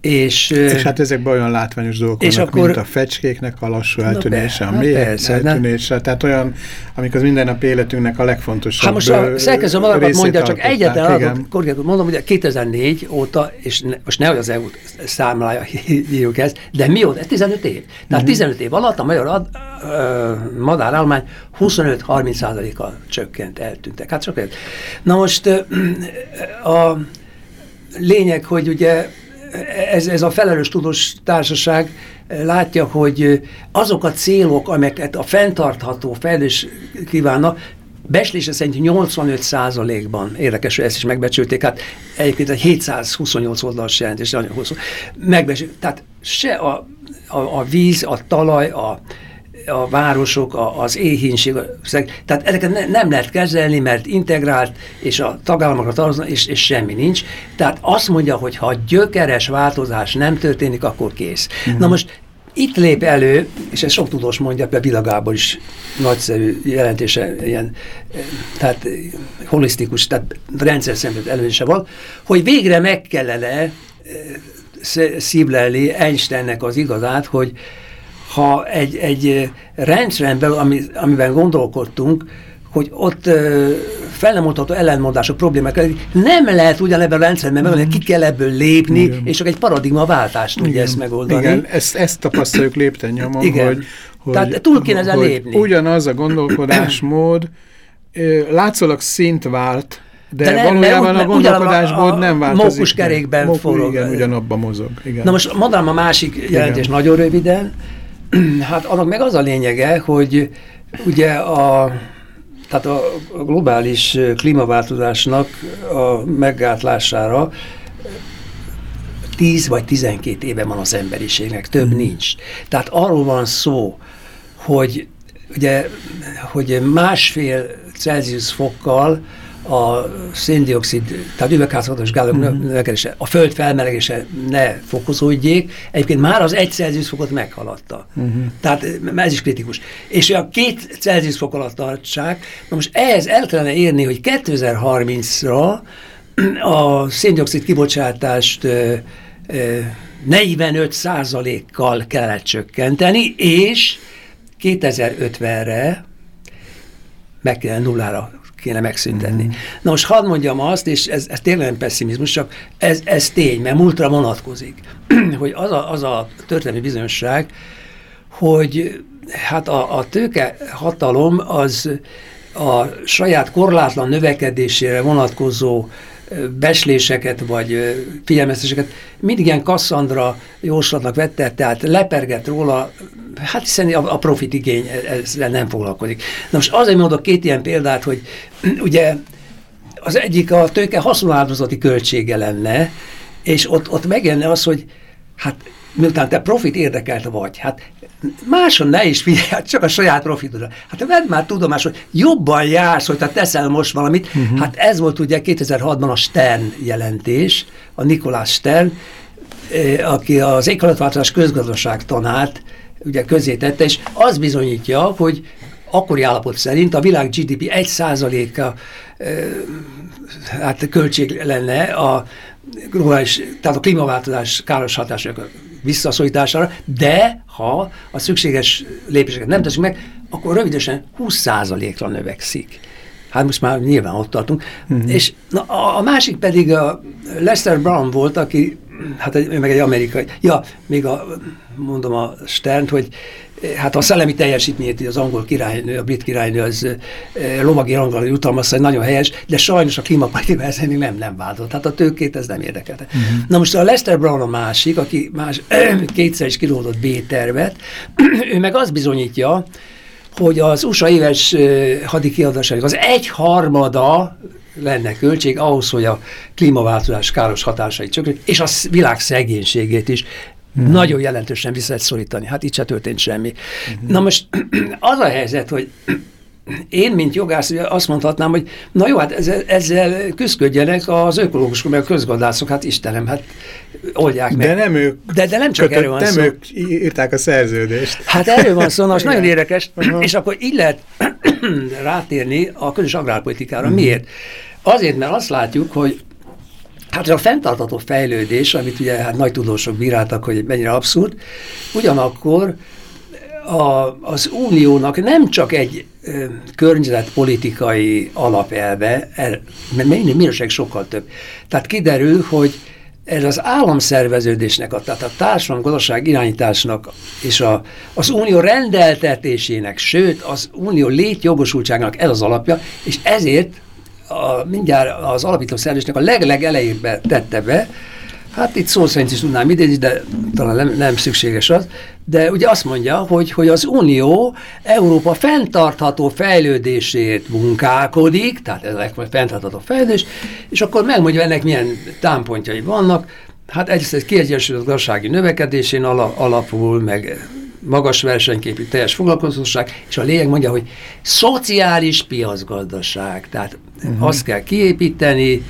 és, és hát ezekben olyan látványos dolgok és vannak, akkor, mint a fecskéknek a lassú eltűnése, a mély eltűnése, nem? tehát olyan, amik az mindennapi életünknek a legfontosabb Hát most a szerkező madarakat mondja, csak egyetlen adatot, mondom, hogy 2004 óta, és ne, most nehogy az EU számlája írjuk ezt, de mióta? Ez 15 év. Tehát uh -huh. 15 év alatt a magyar ad, ö, madárállomány 25-30% kal csökkent, eltűntek. Hát ez. Na most a lényeg, hogy ugye ez, ez a felelős tudós társaság látja, hogy azok a célok, amelyeket a fenntartható fejlődés kívánna, Beslése szerint 85 százalékban, érdekes, hogy ezt is megbecsülték, hát egyébként egy 728 oldalas jelentés, nagyon hosszú, megbecsült, tehát se a, a, a víz, a talaj, a, a városok, a, az éhínség, tehát ezeket ne, nem lehet kezelni, mert integrált, és a tagállamokra tartoznak, és, és semmi nincs. Tehát azt mondja, hogy ha gyökeres változás nem történik, akkor kész. Uh -huh. Na most itt lép elő, és ez sok tudós mondja, például Gábor is nagyszerű jelentése, ilyen, tehát holisztikus, tehát rendszer szemlet előzése van, hogy végre meg kellene eh, szívlelni Einsteinnek az igazát, hogy ha egy, egy rendszeren belül, ami, amiben gondolkodtunk, hogy ott fel nem mondható ellenmondások, problémák, nem lehet ugyanebben a rendszerben megoldani, ki kell ebből lépni, Igen. és csak egy paradigmaváltást tudja Igen. ezt megoldani. Igen, ezt, ezt tapasztaljuk lépten nyomon, Igen. hogy, hogy, Tehát túl kéne ezen lépni. Ugyanaz a gondolkodásmód látszólag szint vált, de, de nem, valójában a gondolkodásból nem változik. Mókus kerékben forog. Igen, ugyanabban mozog. Igen. Na most mondanám a másik jelentés igen. nagyon röviden. Hát annak meg az a lényege, hogy ugye a, tehát a globális klímaváltozásnak a meggátlására 10 vagy 12 éve van az emberiségnek, több mm. nincs. Tehát arról van szó, hogy ugye, hogy másfél Celsius fokkal a széndiokszid, tehát üvegházhatásos gázok uh-huh. növekedése, a föld felmelegése ne fokozódjék, egyébként már az egy Celsius fokot meghaladta. Uh-huh. Tehát ez is kritikus. És a két Celsius fok alatt tartsák, na most ehhez el kellene érni, hogy 2030-ra a széndiokszid kibocsátást ö, ö, 45 százalékkal kellett csökkenteni, és 2050-re meg kellene nullára kéne megszüntetni. Mm. Na most hadd mondjam azt, és ez, ez tényleg nem pessimizmus, csak ez, ez tény, mert múltra vonatkozik, hogy az a, az a történelmi bizonyosság, hogy hát a, a tőke hatalom az a saját korlátlan növekedésére vonatkozó besléseket vagy figyelmeztéseket mindig ilyen Kasszandra jóslatnak vette, tehát leperget róla, hát hiszen a, a profit igény e, ezzel nem foglalkozik. Na most azért mondok két ilyen példát, hogy ugye az egyik a tőke haszonáldozati költsége lenne, és ott, ott megjönne az, hogy hát miután te profit érdekelt vagy, hát máson ne is figyelj, hát csak a saját profitodra. Hát vedd már tudomás, hogy jobban jársz, hogy te teszel most valamit. Uh mhm. -huh. Hát ez volt ugye 2006-ban a Stern jelentés, a Nikolás Stern, eh, aki az éghajlatváltozás közgazdaság tanát ugye közé tette, és az bizonyítja, hogy akkori állapot szerint a világ GDP 1%-a eh, hát költség lenne a globális, tehát a klímaváltozás káros hatások visszaszorítására, de ha a szükséges lépéseket nem teszünk meg, akkor rövidesen 20%-ra növekszik. Hát most már nyilván ott tartunk. -huh. És na, a, a másik pedig a Lester Brown volt, aki, hát egy, meg egy amerikai, ja, még a, mondom a Stern, hogy hát a szellemi teljesítményét az angol királynő, a brit királynő az lovagi ranggal jutalmazta, hogy nagyon helyes, de sajnos a klímapolitika ezzel még nem, nem változott. Hát a tőkét ez nem érdekelte. Uh mhm. -huh. Na most a Lester Brown a másik, aki más, kétszer is kilódott B-tervet, ő meg azt bizonyítja, hogy az USA éves hadikiadásának az egy harmada lenne költség ahhoz, hogy a klímaváltozás káros hatásai csökkent, és a világ szegénységét is Hmm. Nagyon jelentősen vissza lehet szorítani. Hát itt se történt semmi. Hmm. Na most az a helyzet, hogy én, mint jogász, azt mondhatnám, hogy na jó, hát ezzel, ezzel küzdködjenek az ökológusok, meg a közgazdászok, hát Istenem, hát oldják meg. De nem ők, de, de nem csak kötött, erről van nem szó. ők írták a szerződést. Hát erről van szó, most nagyon érdekes, és akkor így lehet rátérni a közös agrárpolitikára. Mhm. Miért? Azért, mert azt látjuk, hogy Hát ez a fenntartató fejlődés, amit ugye hát nagy tudósok bíráltak, hogy mennyire abszurd, ugyanakkor a, az uniónak nem csak egy ö, környezetpolitikai alapelve, er, mert minőség sokkal több. Tehát kiderül, hogy ez az államszerveződésnek, a, tehát a társadalom gazdaság irányításnak és a, az unió rendeltetésének, sőt az unió létjogosultságnak ez az alapja, és ezért a, mindjárt az alapító szerződésnek a leg-leg elejébe tette be, hát itt szó szerint is tudnám idézni, de talán nem, nem szükséges az, de ugye azt mondja, hogy, hogy az Unió Európa fenntartható fejlődésért munkálkodik, tehát ez a fenntartható fejlődés, és akkor megmondja ennek milyen támpontjai vannak, hát egyrészt egy kiegyensúlyozott gazdasági növekedésén ala, alapul, meg magas versenyképű teljes foglalkoztatosság, és a lényeg mondja, hogy szociális piacgazdaság, tehát uh-huh. azt kell kiépíteni,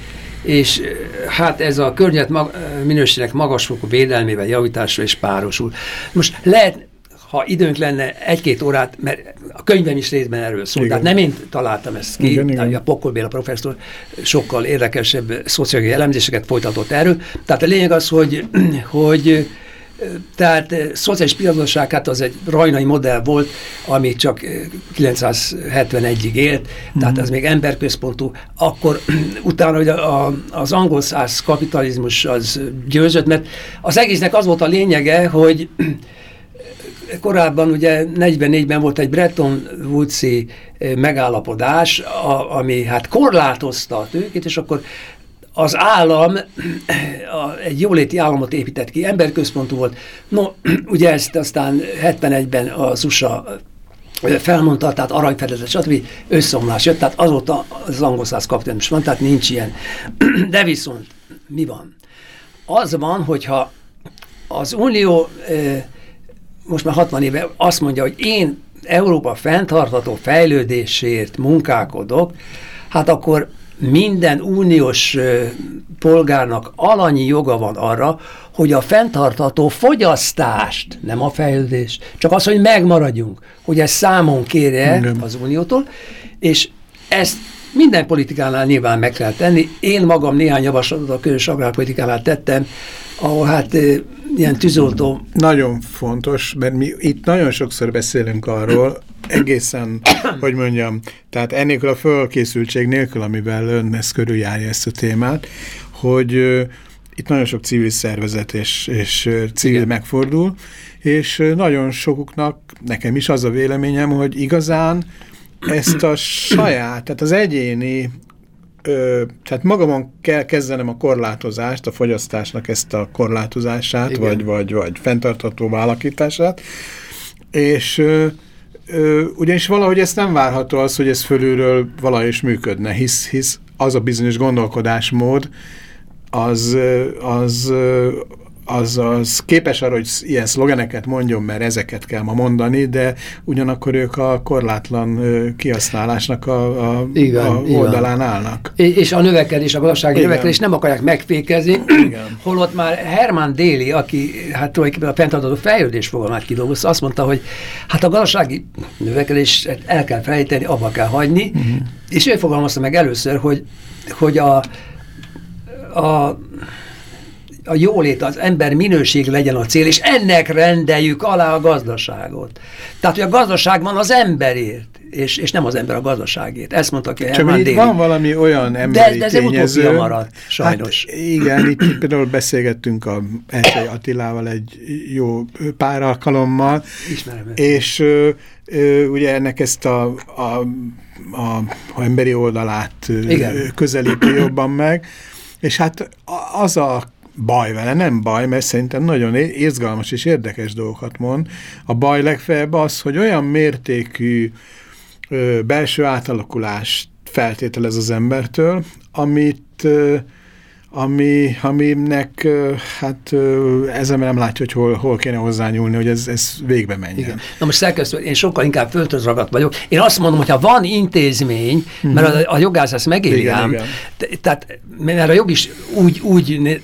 és eh, hát ez a környezet mag, minőségnek magasfokú védelmével, javításra is párosul. Most lehet, ha időnk lenne egy-két órát, mert a könyvem is részben erről szól, tehát nem én találtam ezt ki, Igen, igen. a Pokol Béla professzor sokkal érdekesebb szociológiai elemzéseket folytatott erről. Tehát a lényeg az, hogy, hogy tehát eh, szociális piacgazdaság, hát az egy rajnai modell volt, ami csak eh, 971-ig élt, tehát az még emberközpontú. Akkor utána hogy a, a, az angol száz kapitalizmus az győzött, mert az egésznek az volt a lényege, hogy korábban ugye 44-ben volt egy Bretton Woods-i eh, megállapodás, a, ami hát korlátozta a tőkét, és akkor az állam a, egy jóléti államot épített ki, emberközpontú volt. No, ugye ezt aztán 71-ben az USA felmondta, tehát aranyfedezet, stb. összeomlás jött, tehát azóta az angol száz kapitalizmus van, tehát nincs ilyen. De viszont mi van? Az van, hogyha az Unió most már 60 éve azt mondja, hogy én Európa fenntartható fejlődésért munkálkodok, hát akkor minden uniós polgárnak alanyi joga van arra, hogy a fenntartható fogyasztást, nem a fejlődést, csak az, hogy megmaradjunk, hogy ezt számon kérje Igen. az uniótól, és ezt minden politikánál nyilván meg kell tenni. Én magam néhány javaslatot a közös agrárpolitikánál tettem, ahol hát ilyen tűzoltó Nagyon fontos, mert mi itt nagyon sokszor beszélünk arról, egészen, hogy mondjam, tehát ennélkül a fölkészültség nélkül, amivel ön ezt körüljárja ezt a témát, hogy ö, itt nagyon sok civil szervezet és, és civil Igen. megfordul, és nagyon sokuknak, nekem is az a véleményem, hogy igazán ezt a saját, tehát az egyéni Ö, tehát magamon kell kezdenem a korlátozást, a fogyasztásnak ezt a korlátozását, Igen. vagy, vagy, vagy fenntartható alakítását, és ö, ugyanis valahogy ezt nem várható az, hogy ez fölülről valahogy is működne, hisz, hisz az a bizonyos gondolkodásmód, az, az, az, képes arra, hogy ilyen szlogeneket mondjon, mert ezeket kell ma mondani, de ugyanakkor ők a korlátlan kihasználásnak a, a, Igen, a igen. oldalán állnak. És a növekedés, a gazdasági Igen. növekedés nem akarják megfékezni, Igen. holott már Herman Déli, aki hát tulajdonképpen a fenntartható fejlődés fogalmát kidolgozta, azt mondta, hogy hát a gazdasági növekedés el kell felejteni, abba kell hagyni, uh-huh. és ő fogalmazta meg először, hogy, hogy a, a a jólét, az ember minőség legyen a cél, és ennek rendeljük alá a gazdaságot. Tehát, hogy a gazdaság van az emberért, és, és nem az ember a gazdaságért. Ezt mondta ki Csak itt van valami olyan emberi de ez egy tényező. maradt, sajnos. Hát igen, itt, például beszélgettünk a Ensei Attilával egy jó pár alkalommal, Ismerem és ö, ö, ugye ennek ezt a, a, a, a emberi oldalát Igen. közelíti jobban meg, és hát az a baj vele, nem baj, mert szerintem nagyon izgalmas és érdekes dolgokat mond. A baj legfeljebb az, hogy olyan mértékű ö, belső átalakulást feltételez az embertől, amit, ö, ami, aminek hát ezzel nem látja, hogy hol, hol kéne hozzányúlni, hogy ez, ez végbe menjen. Igen. Na most szerkesztő, én sokkal inkább földhöz ragadt vagyok. Én azt mondom, hogy ha van intézmény, -hmm. mert a, a jogász ezt megéri igen, ám, igen. tehát mert a jog is úgy, úgy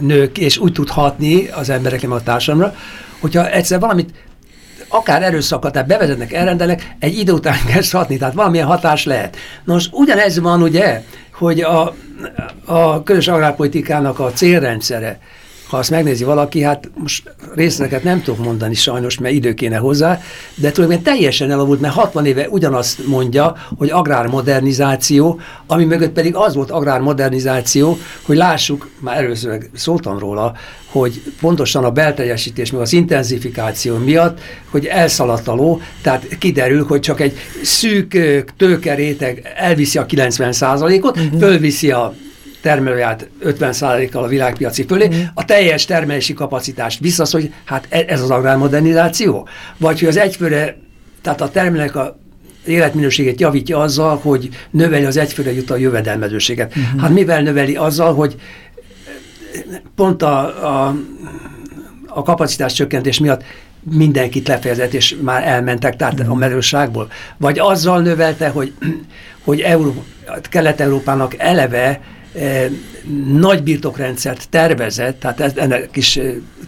nők, és úgy tud hatni az emberekre, a társadalomra, hogyha egyszer valamit akár erőszakat, tehát bevezetnek, elrendelnek, egy idő után kezd hatni, tehát valamilyen hatás lehet. Nos, ugyanez van ugye, hogy a, a közös agrárpolitikának a célrendszere, ha azt megnézi valaki, hát most részleteket nem tudok mondani sajnos, mert idő kéne hozzá, de tulajdonképpen teljesen elavult, mert 60 éve ugyanazt mondja, hogy agrármodernizáció, ami mögött pedig az volt agrármodernizáció, hogy lássuk, már először szóltam róla, hogy pontosan a belteljesítés, meg az intenzifikáció miatt, hogy elszaladt a ló, tehát kiderül, hogy csak egy szűk tőkeréteg elviszi a 90 ot uh -huh. fölviszi a termelőját 50%-kal a világpiaci fölé, mm. a teljes termelési kapacitást visszasz, hogy hát e- ez az agrármodernizáció? Vagy hogy az egyfőre, tehát a termelőnek a életminőségét javítja azzal, hogy növeli az egyfőre jut a jövedelmezőséget. Mm -hmm. Hát mivel növeli azzal, hogy pont a, a, a kapacitás csökkentés miatt mindenkit lefejezett, és már elmentek, tehát mm. a merőságból. Vagy azzal növelte, hogy, hogy Euró, Kelet-Európának eleve nagy birtokrendszert tervezett, tehát ez, ennek is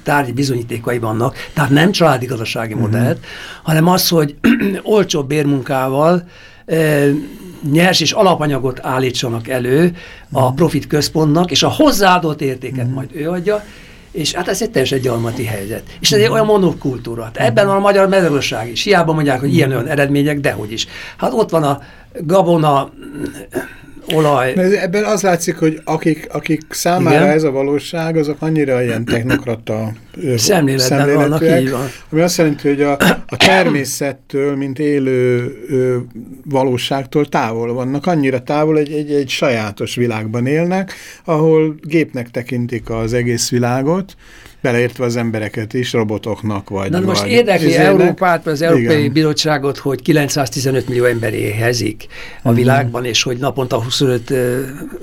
tárgyi bizonyítékai vannak, tehát nem családi gazdasági uh-huh. modellt, hanem az, hogy olcsóbb bérmunkával e, nyers és alapanyagot állítsanak elő a profit központnak, és a hozzáadott értéket uh-huh. majd ő adja, és hát ez egy teljesen gyarmati helyzet. És ez egy olyan monokultúra. Hát ebben van a magyar mezőgazdaság is. Hiába mondják, hogy ilyen olyan eredmények, dehogy is. Hát ott van a gabona olaj. Mert ebben az látszik, hogy akik, akik számára Igen. ez a valóság, azok annyira ilyen technokrata szemléletben vannak, így van. Ami azt jelenti, hogy a, a természettől, mint élő ö, valóságtól távol vannak, annyira távol, egy, egy, egy sajátos világban élnek, ahol gépnek tekintik az egész világot, beleértve az embereket is, robotoknak vagy. Na most érdekli izének. Európát, az Európai Igen. Bizottságot, hogy 915 millió ember éhezik a uh-huh. világban, és hogy naponta 25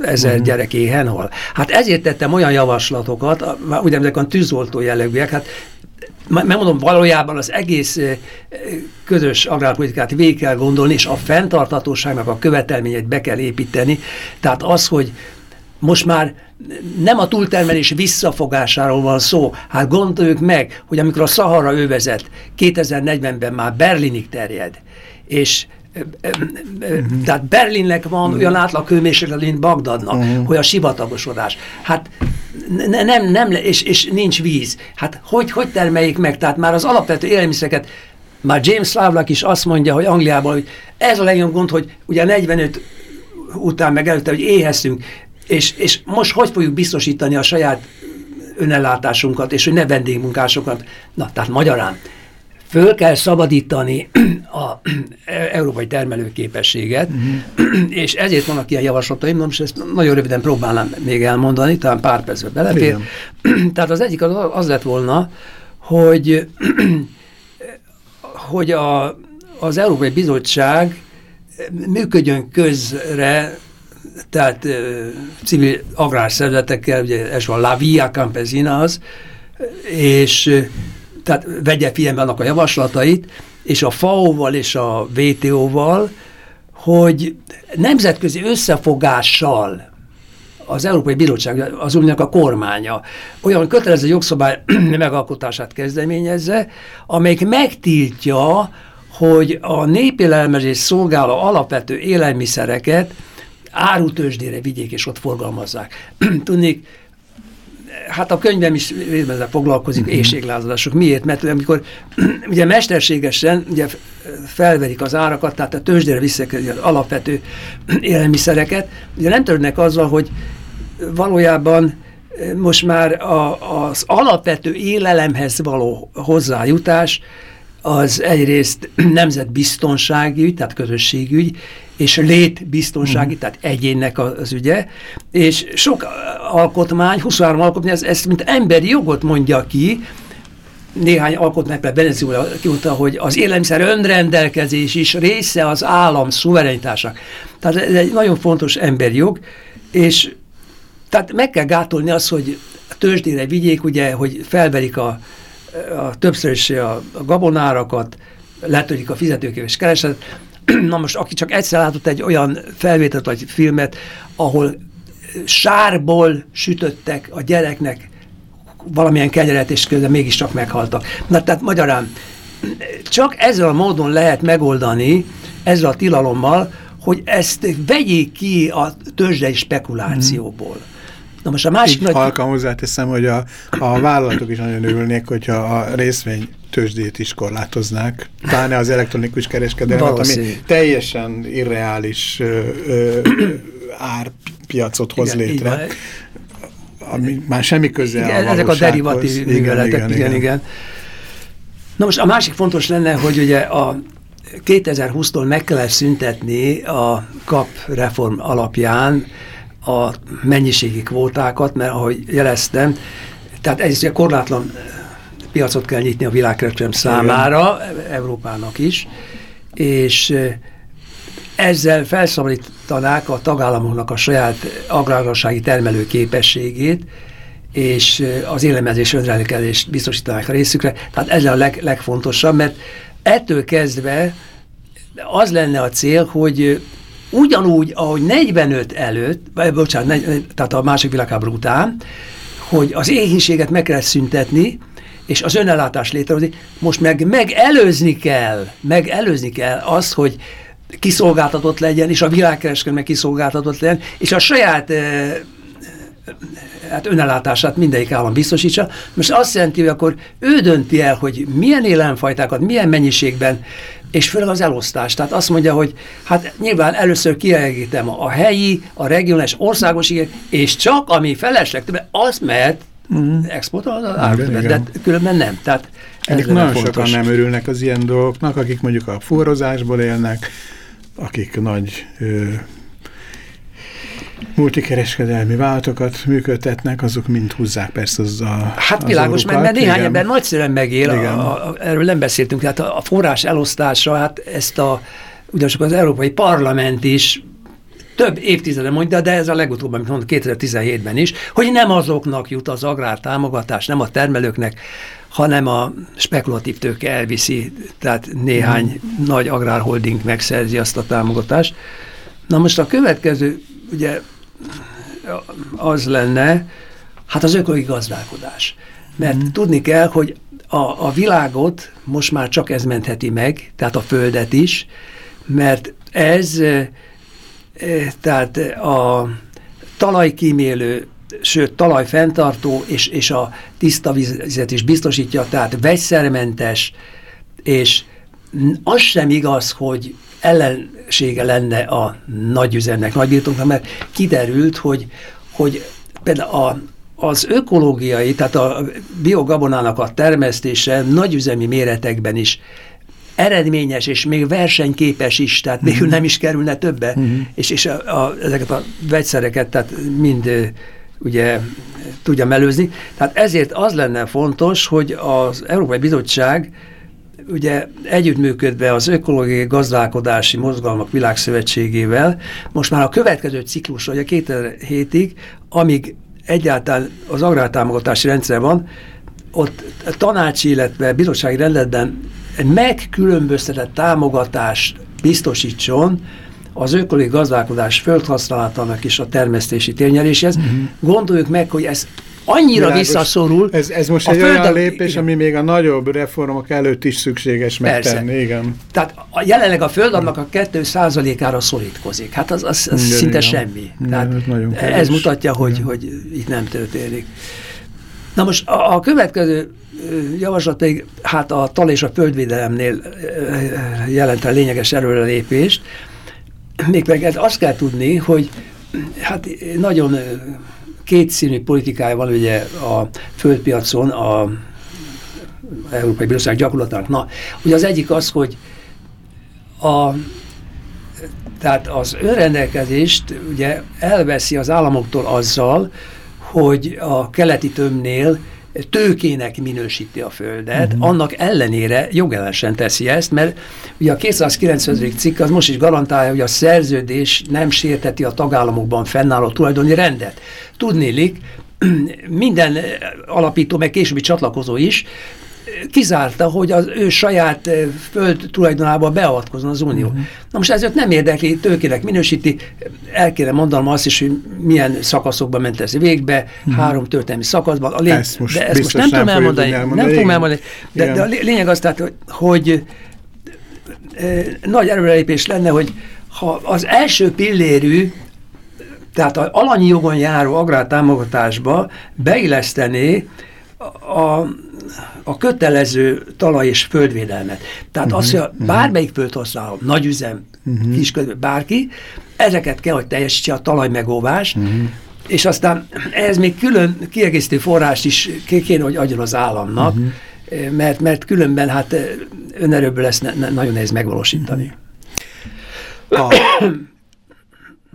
ezer uh-huh. gyerek éhen hal. Hát ezért tettem olyan javaslatokat, úgynevezett tűzoltó jellegűek, hát megmondom, valójában az egész közös agrárpolitikát végig kell gondolni, és a fenntartatóságnak a követelményét be kell építeni. Tehát az, hogy most már nem a túltermelés visszafogásáról van szó. Hát gondoljuk meg, hogy amikor a Szahara övezet 2040-ben már Berlinig terjed, és uh-huh. tehát Berlinnek van uh-huh. olyan átlagkőmérséklet, mint Bagdadnak, uh-huh. hogy a sivatagosodás. Hát ne, nem, nem, és, és nincs víz. Hát hogy, hogy termeljék meg? Tehát már az alapvető élelmiszereket már James Lovelock is azt mondja, hogy Angliában, hogy ez a legnagyobb gond, hogy ugye 45 után meg előtte, hogy éheztünk, és, és most hogy fogjuk biztosítani a saját önellátásunkat, és hogy ne vendégmunkásokat? Na, tehát magyarán, föl kell szabadítani a európai termelőképességet, uh-huh. és ezért vannak ilyen javaslataim, na most ezt nagyon röviden próbálnám még elmondani, talán pár percbe belefér. Tehát az egyik az, az lett volna, hogy, hogy a, az Európai Bizottság működjön közre tehát civil agrárszervezetekkel, ugye van La Via Campesina az, és tehát vegye figyelembe annak a javaslatait, és a FAO-val és a WTO-val, hogy nemzetközi összefogással az Európai Bizottság, az Uniónak a kormánya olyan kötelező jogszabály megalkotását kezdeményezze, amelyik megtiltja, hogy a népélelmezés szolgáló alapvető élelmiszereket árutősdére vigyék, és ott forgalmazzák. Tudnék, hát a könyvem is részben foglalkozik, uh-huh. éjséglázadások. Miért? Mert amikor ugye mesterségesen ugye felverik az árakat, tehát a tőzsdére visszakerül az alapvető élelmiszereket, ugye nem törődnek azzal, hogy valójában most már a, az alapvető élelemhez való hozzájutás az egyrészt nemzetbiztonsági, tehát közösségügy, és létbiztonsági, mm. tehát egyénnek az ügye, és sok alkotmány, 23 alkotmány, ez, ezt mint emberi jogot mondja ki, néhány alkotmány, például Venezuela kimondta, hogy az élelmiszer önrendelkezés is része az állam szuverenitásának. Tehát ez egy nagyon fontos emberi jog, és tehát meg kell gátolni azt, hogy tőzsdére vigyék, ugye, hogy felverik a, a többször is a, a gabonárakat, letörik a fizetőképes kereset. Na most, aki csak egyszer látott egy olyan felvételt vagy filmet, ahol sárból sütöttek a gyereknek valamilyen kenyeret, és közben mégiscsak meghaltak. Na tehát magyarán, csak ezzel a módon lehet megoldani, ezzel a tilalommal, hogy ezt vegyék ki a tőzsdei spekulációból. Mm. Na most a másik nagy... Halkan hozzáteszem, hogy a, a vállalatok is nagyon örülnék, hogyha a részvény tőzsdét is korlátoznák, pláne az elektronikus kereskedelmet, ami teljesen irreális ö, ö, árpiacot hoz igen, létre. Ami már semmi köze igen, a Ezek a derivatív műveletek, igen, igen, igen. igen. Na most a másik fontos lenne, hogy ugye a 2020-tól meg kell szüntetni a KAP reform alapján a mennyiségi kvótákat, mert ahogy jeleztem, tehát ez ugye korlátlan piacot kell nyitni a világkereskedelem számára, Igen. Európának is, és ezzel felszabadítanák a tagállamoknak a saját agrárgazdasági termelő képességét, és az élelmezés önrendelkezést biztosítanák a részükre. Tehát ez a leg, legfontosabb, mert ettől kezdve az lenne a cél, hogy ugyanúgy, ahogy 45 előtt, vagy bocsánat, tehát a másik világháború után, hogy az éhínséget meg kell szüntetni, és az önellátás létrehozni, most meg megelőzni kell, megelőzni kell azt, hogy kiszolgáltatott legyen, és a világkereskedelme kiszolgáltatott legyen, és a saját eh, hát önellátását mindegyik állam biztosítsa. Most azt jelenti, hogy akkor ő dönti el, hogy milyen élemfajtákat, milyen mennyiségben, és főleg az elosztás. Tehát azt mondja, hogy hát nyilván először kielégítem a helyi, a regionális, országos igény, és csak ami felesleg az mehet mm. exportol az árutbe, de különben nem. Tehát ez nagyon fontos. sokan nem örülnek az ilyen dolgoknak, akik mondjuk a fuvarozásból élnek, akik nagy ö, multikereskedelmi váltokat működtetnek, azok mind húzzák persze az a Hát világos, mert, mert néhány ember nagyszerűen megél, a, a, erről nem beszéltünk, tehát a, forrás elosztása, hát ezt a, ugyancsak az Európai Parlament is több évtizede mondja, de ez a legutóbb, amit mondta 2017-ben is, hogy nem azoknak jut az agrártámogatás, nem a termelőknek, hanem a spekulatív tőke elviszi, tehát néhány hmm. nagy agrárholding megszerzi azt a támogatást. Na most a következő, ugye az lenne, hát az ökológiai gazdálkodás. Mert mm. tudni kell, hogy a, a világot most már csak ez mentheti meg, tehát a Földet is, mert ez, e, tehát a talajkímélő, sőt talajfenntartó és, és a tiszta vizet is biztosítja, tehát vegyszermentes, és az sem igaz, hogy ellensége lenne a nagyüzemnek, nagybirtoknak, mert kiderült, hogy, hogy például a, az ökológiai, tehát a biogabonának a termesztése nagyüzemi méretekben is eredményes, és még versenyképes is, tehát még mm. nem is kerülne többe, mm. és, és a, a, ezeket a vegyszereket tehát mind ugye tudja melőzni. Tehát ezért az lenne fontos, hogy az Európai Bizottság ugye együttműködve az Ökológiai Gazdálkodási Mozgalmak Világszövetségével most már a következő ciklus, ugye 2007-ig, amíg egyáltalán az agrártámogatási rendszer van, ott tanácsi, illetve bizottsági rendeletben megkülönböztetett támogatást biztosítson az ökológiai gazdálkodás földhasználatának és a termesztési térnyeréshez. Uh mhm. -huh. Gondoljuk meg, hogy ez annyira Világos. visszaszorul. Ez, ez most egy olyan lépés, igen. ami még a nagyobb reformok előtt is szükséges megtenni. Igen. Tehát a, jelenleg a földadnak a 2%-ára szorítkozik. Hát az, az, az igen, szinte igen. semmi. Tehát igen, ez, ez mutatja, hogy, igen. hogy itt nem történik. Na most a, a következő javaslat pedig hát a tal és a földvédelemnél jelent a lényeges előrelépést. Még meg azt kell tudni, hogy hát nagyon kétszínű politikája van ugye a földpiacon a Európai Bíróság gyakorlatának. Na, ugye az egyik az, hogy a, tehát az önrendelkezést ugye elveszi az államoktól azzal, hogy a keleti tömnél tőkének minősíti a földet, uh-huh. annak ellenére jogellenesen teszi ezt, mert ugye a 290. cikk az most is garantálja, hogy a szerződés nem sérteti a tagállamokban fennálló tulajdoni rendet. Tudnélik, minden alapító, meg későbbi csatlakozó is kizárta, hogy az ő saját föld tulajdonába beavatkozzon az Unió. Uh-huh. Na most ezért nem érdekli, tőkének minősíti, el kéne mondanom azt is, hogy milyen szakaszokban ment ez végbe, uh-huh. három történelmi szakaszban. A lény, ezt most, de ezt most nem tudom elmondani, elmondani, nem fogom elmondani, de, de a lényeg az tehát, hogy, hogy e, nagy erőrelépés lenne, hogy ha az első pillérű tehát az alanyi jogon járó agrártámogatásba beillesztené a, a kötelező talaj- és földvédelmet. Tehát uh -huh, az, hogy uh -huh. bármelyik földhasználó, nagyüzem, uh -huh. kisködő, bárki, ezeket kell, hogy teljesítse a talajmegóvást, uh -huh. és aztán ez még külön kiegészítő forrást is kéne, hogy adjon az államnak, uh -huh. mert, mert különben hát önerőből ezt ne, ne, nagyon nehéz megvalósítani. A,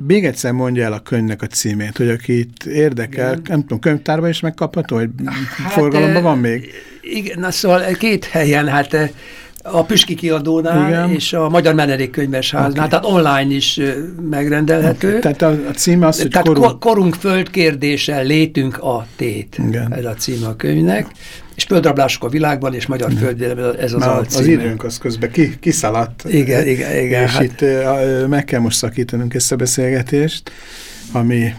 még egyszer mondja el a könyvnek a címét, hogy aki itt érdekel, igen. nem tudom, könyvtárban is megkapható, hogy hát, forgalomban van még? Igen, na szóval két helyen, hát a Püski kiadónál Igen. és a Magyar Menedékkönyvesháznál, okay. tehát online is megrendelhető. Okay. Tehát a, a címe az, hogy tehát korunk... korunk földkérdése, létünk a tét. Igen. Ez a címe a könyvnek. És földrablások a világban, és magyar földvédelem, ez az Na, Az időnk az közben ki, kiszaladt. Igen, igen, igen. És hát... itt meg kell most szakítanunk ezt a beszélgetést, ami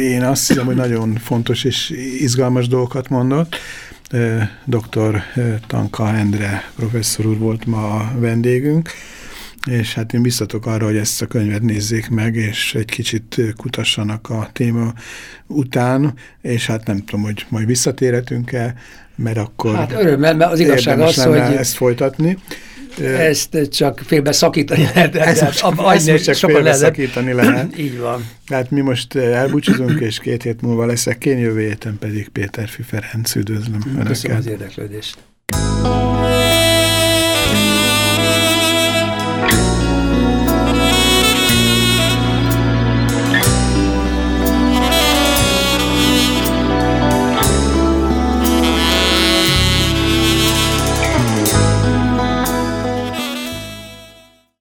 én azt hiszem, hogy nagyon fontos és izgalmas dolgokat mondott. Dr. Tanka Endre professzor úr volt ma a vendégünk, és hát én biztatok arra, hogy ezt a könyvet nézzék meg, és egy kicsit kutassanak a téma után, és hát nem tudom, hogy majd visszatérhetünk-e, mert akkor Hát örömmel, mert az igazság az, hogy ezt folytatni. Ezt csak félbe szakítani lehet. Ezt, most, ezt most csak félbe lehet. szakítani lehet. Így van. Hát mi most elbúcsúzunk, és két hét múlva leszek én, jövő héten pedig Péter Ferenc. Üdvözlöm Köszönöm Önöket. az érdeklődést.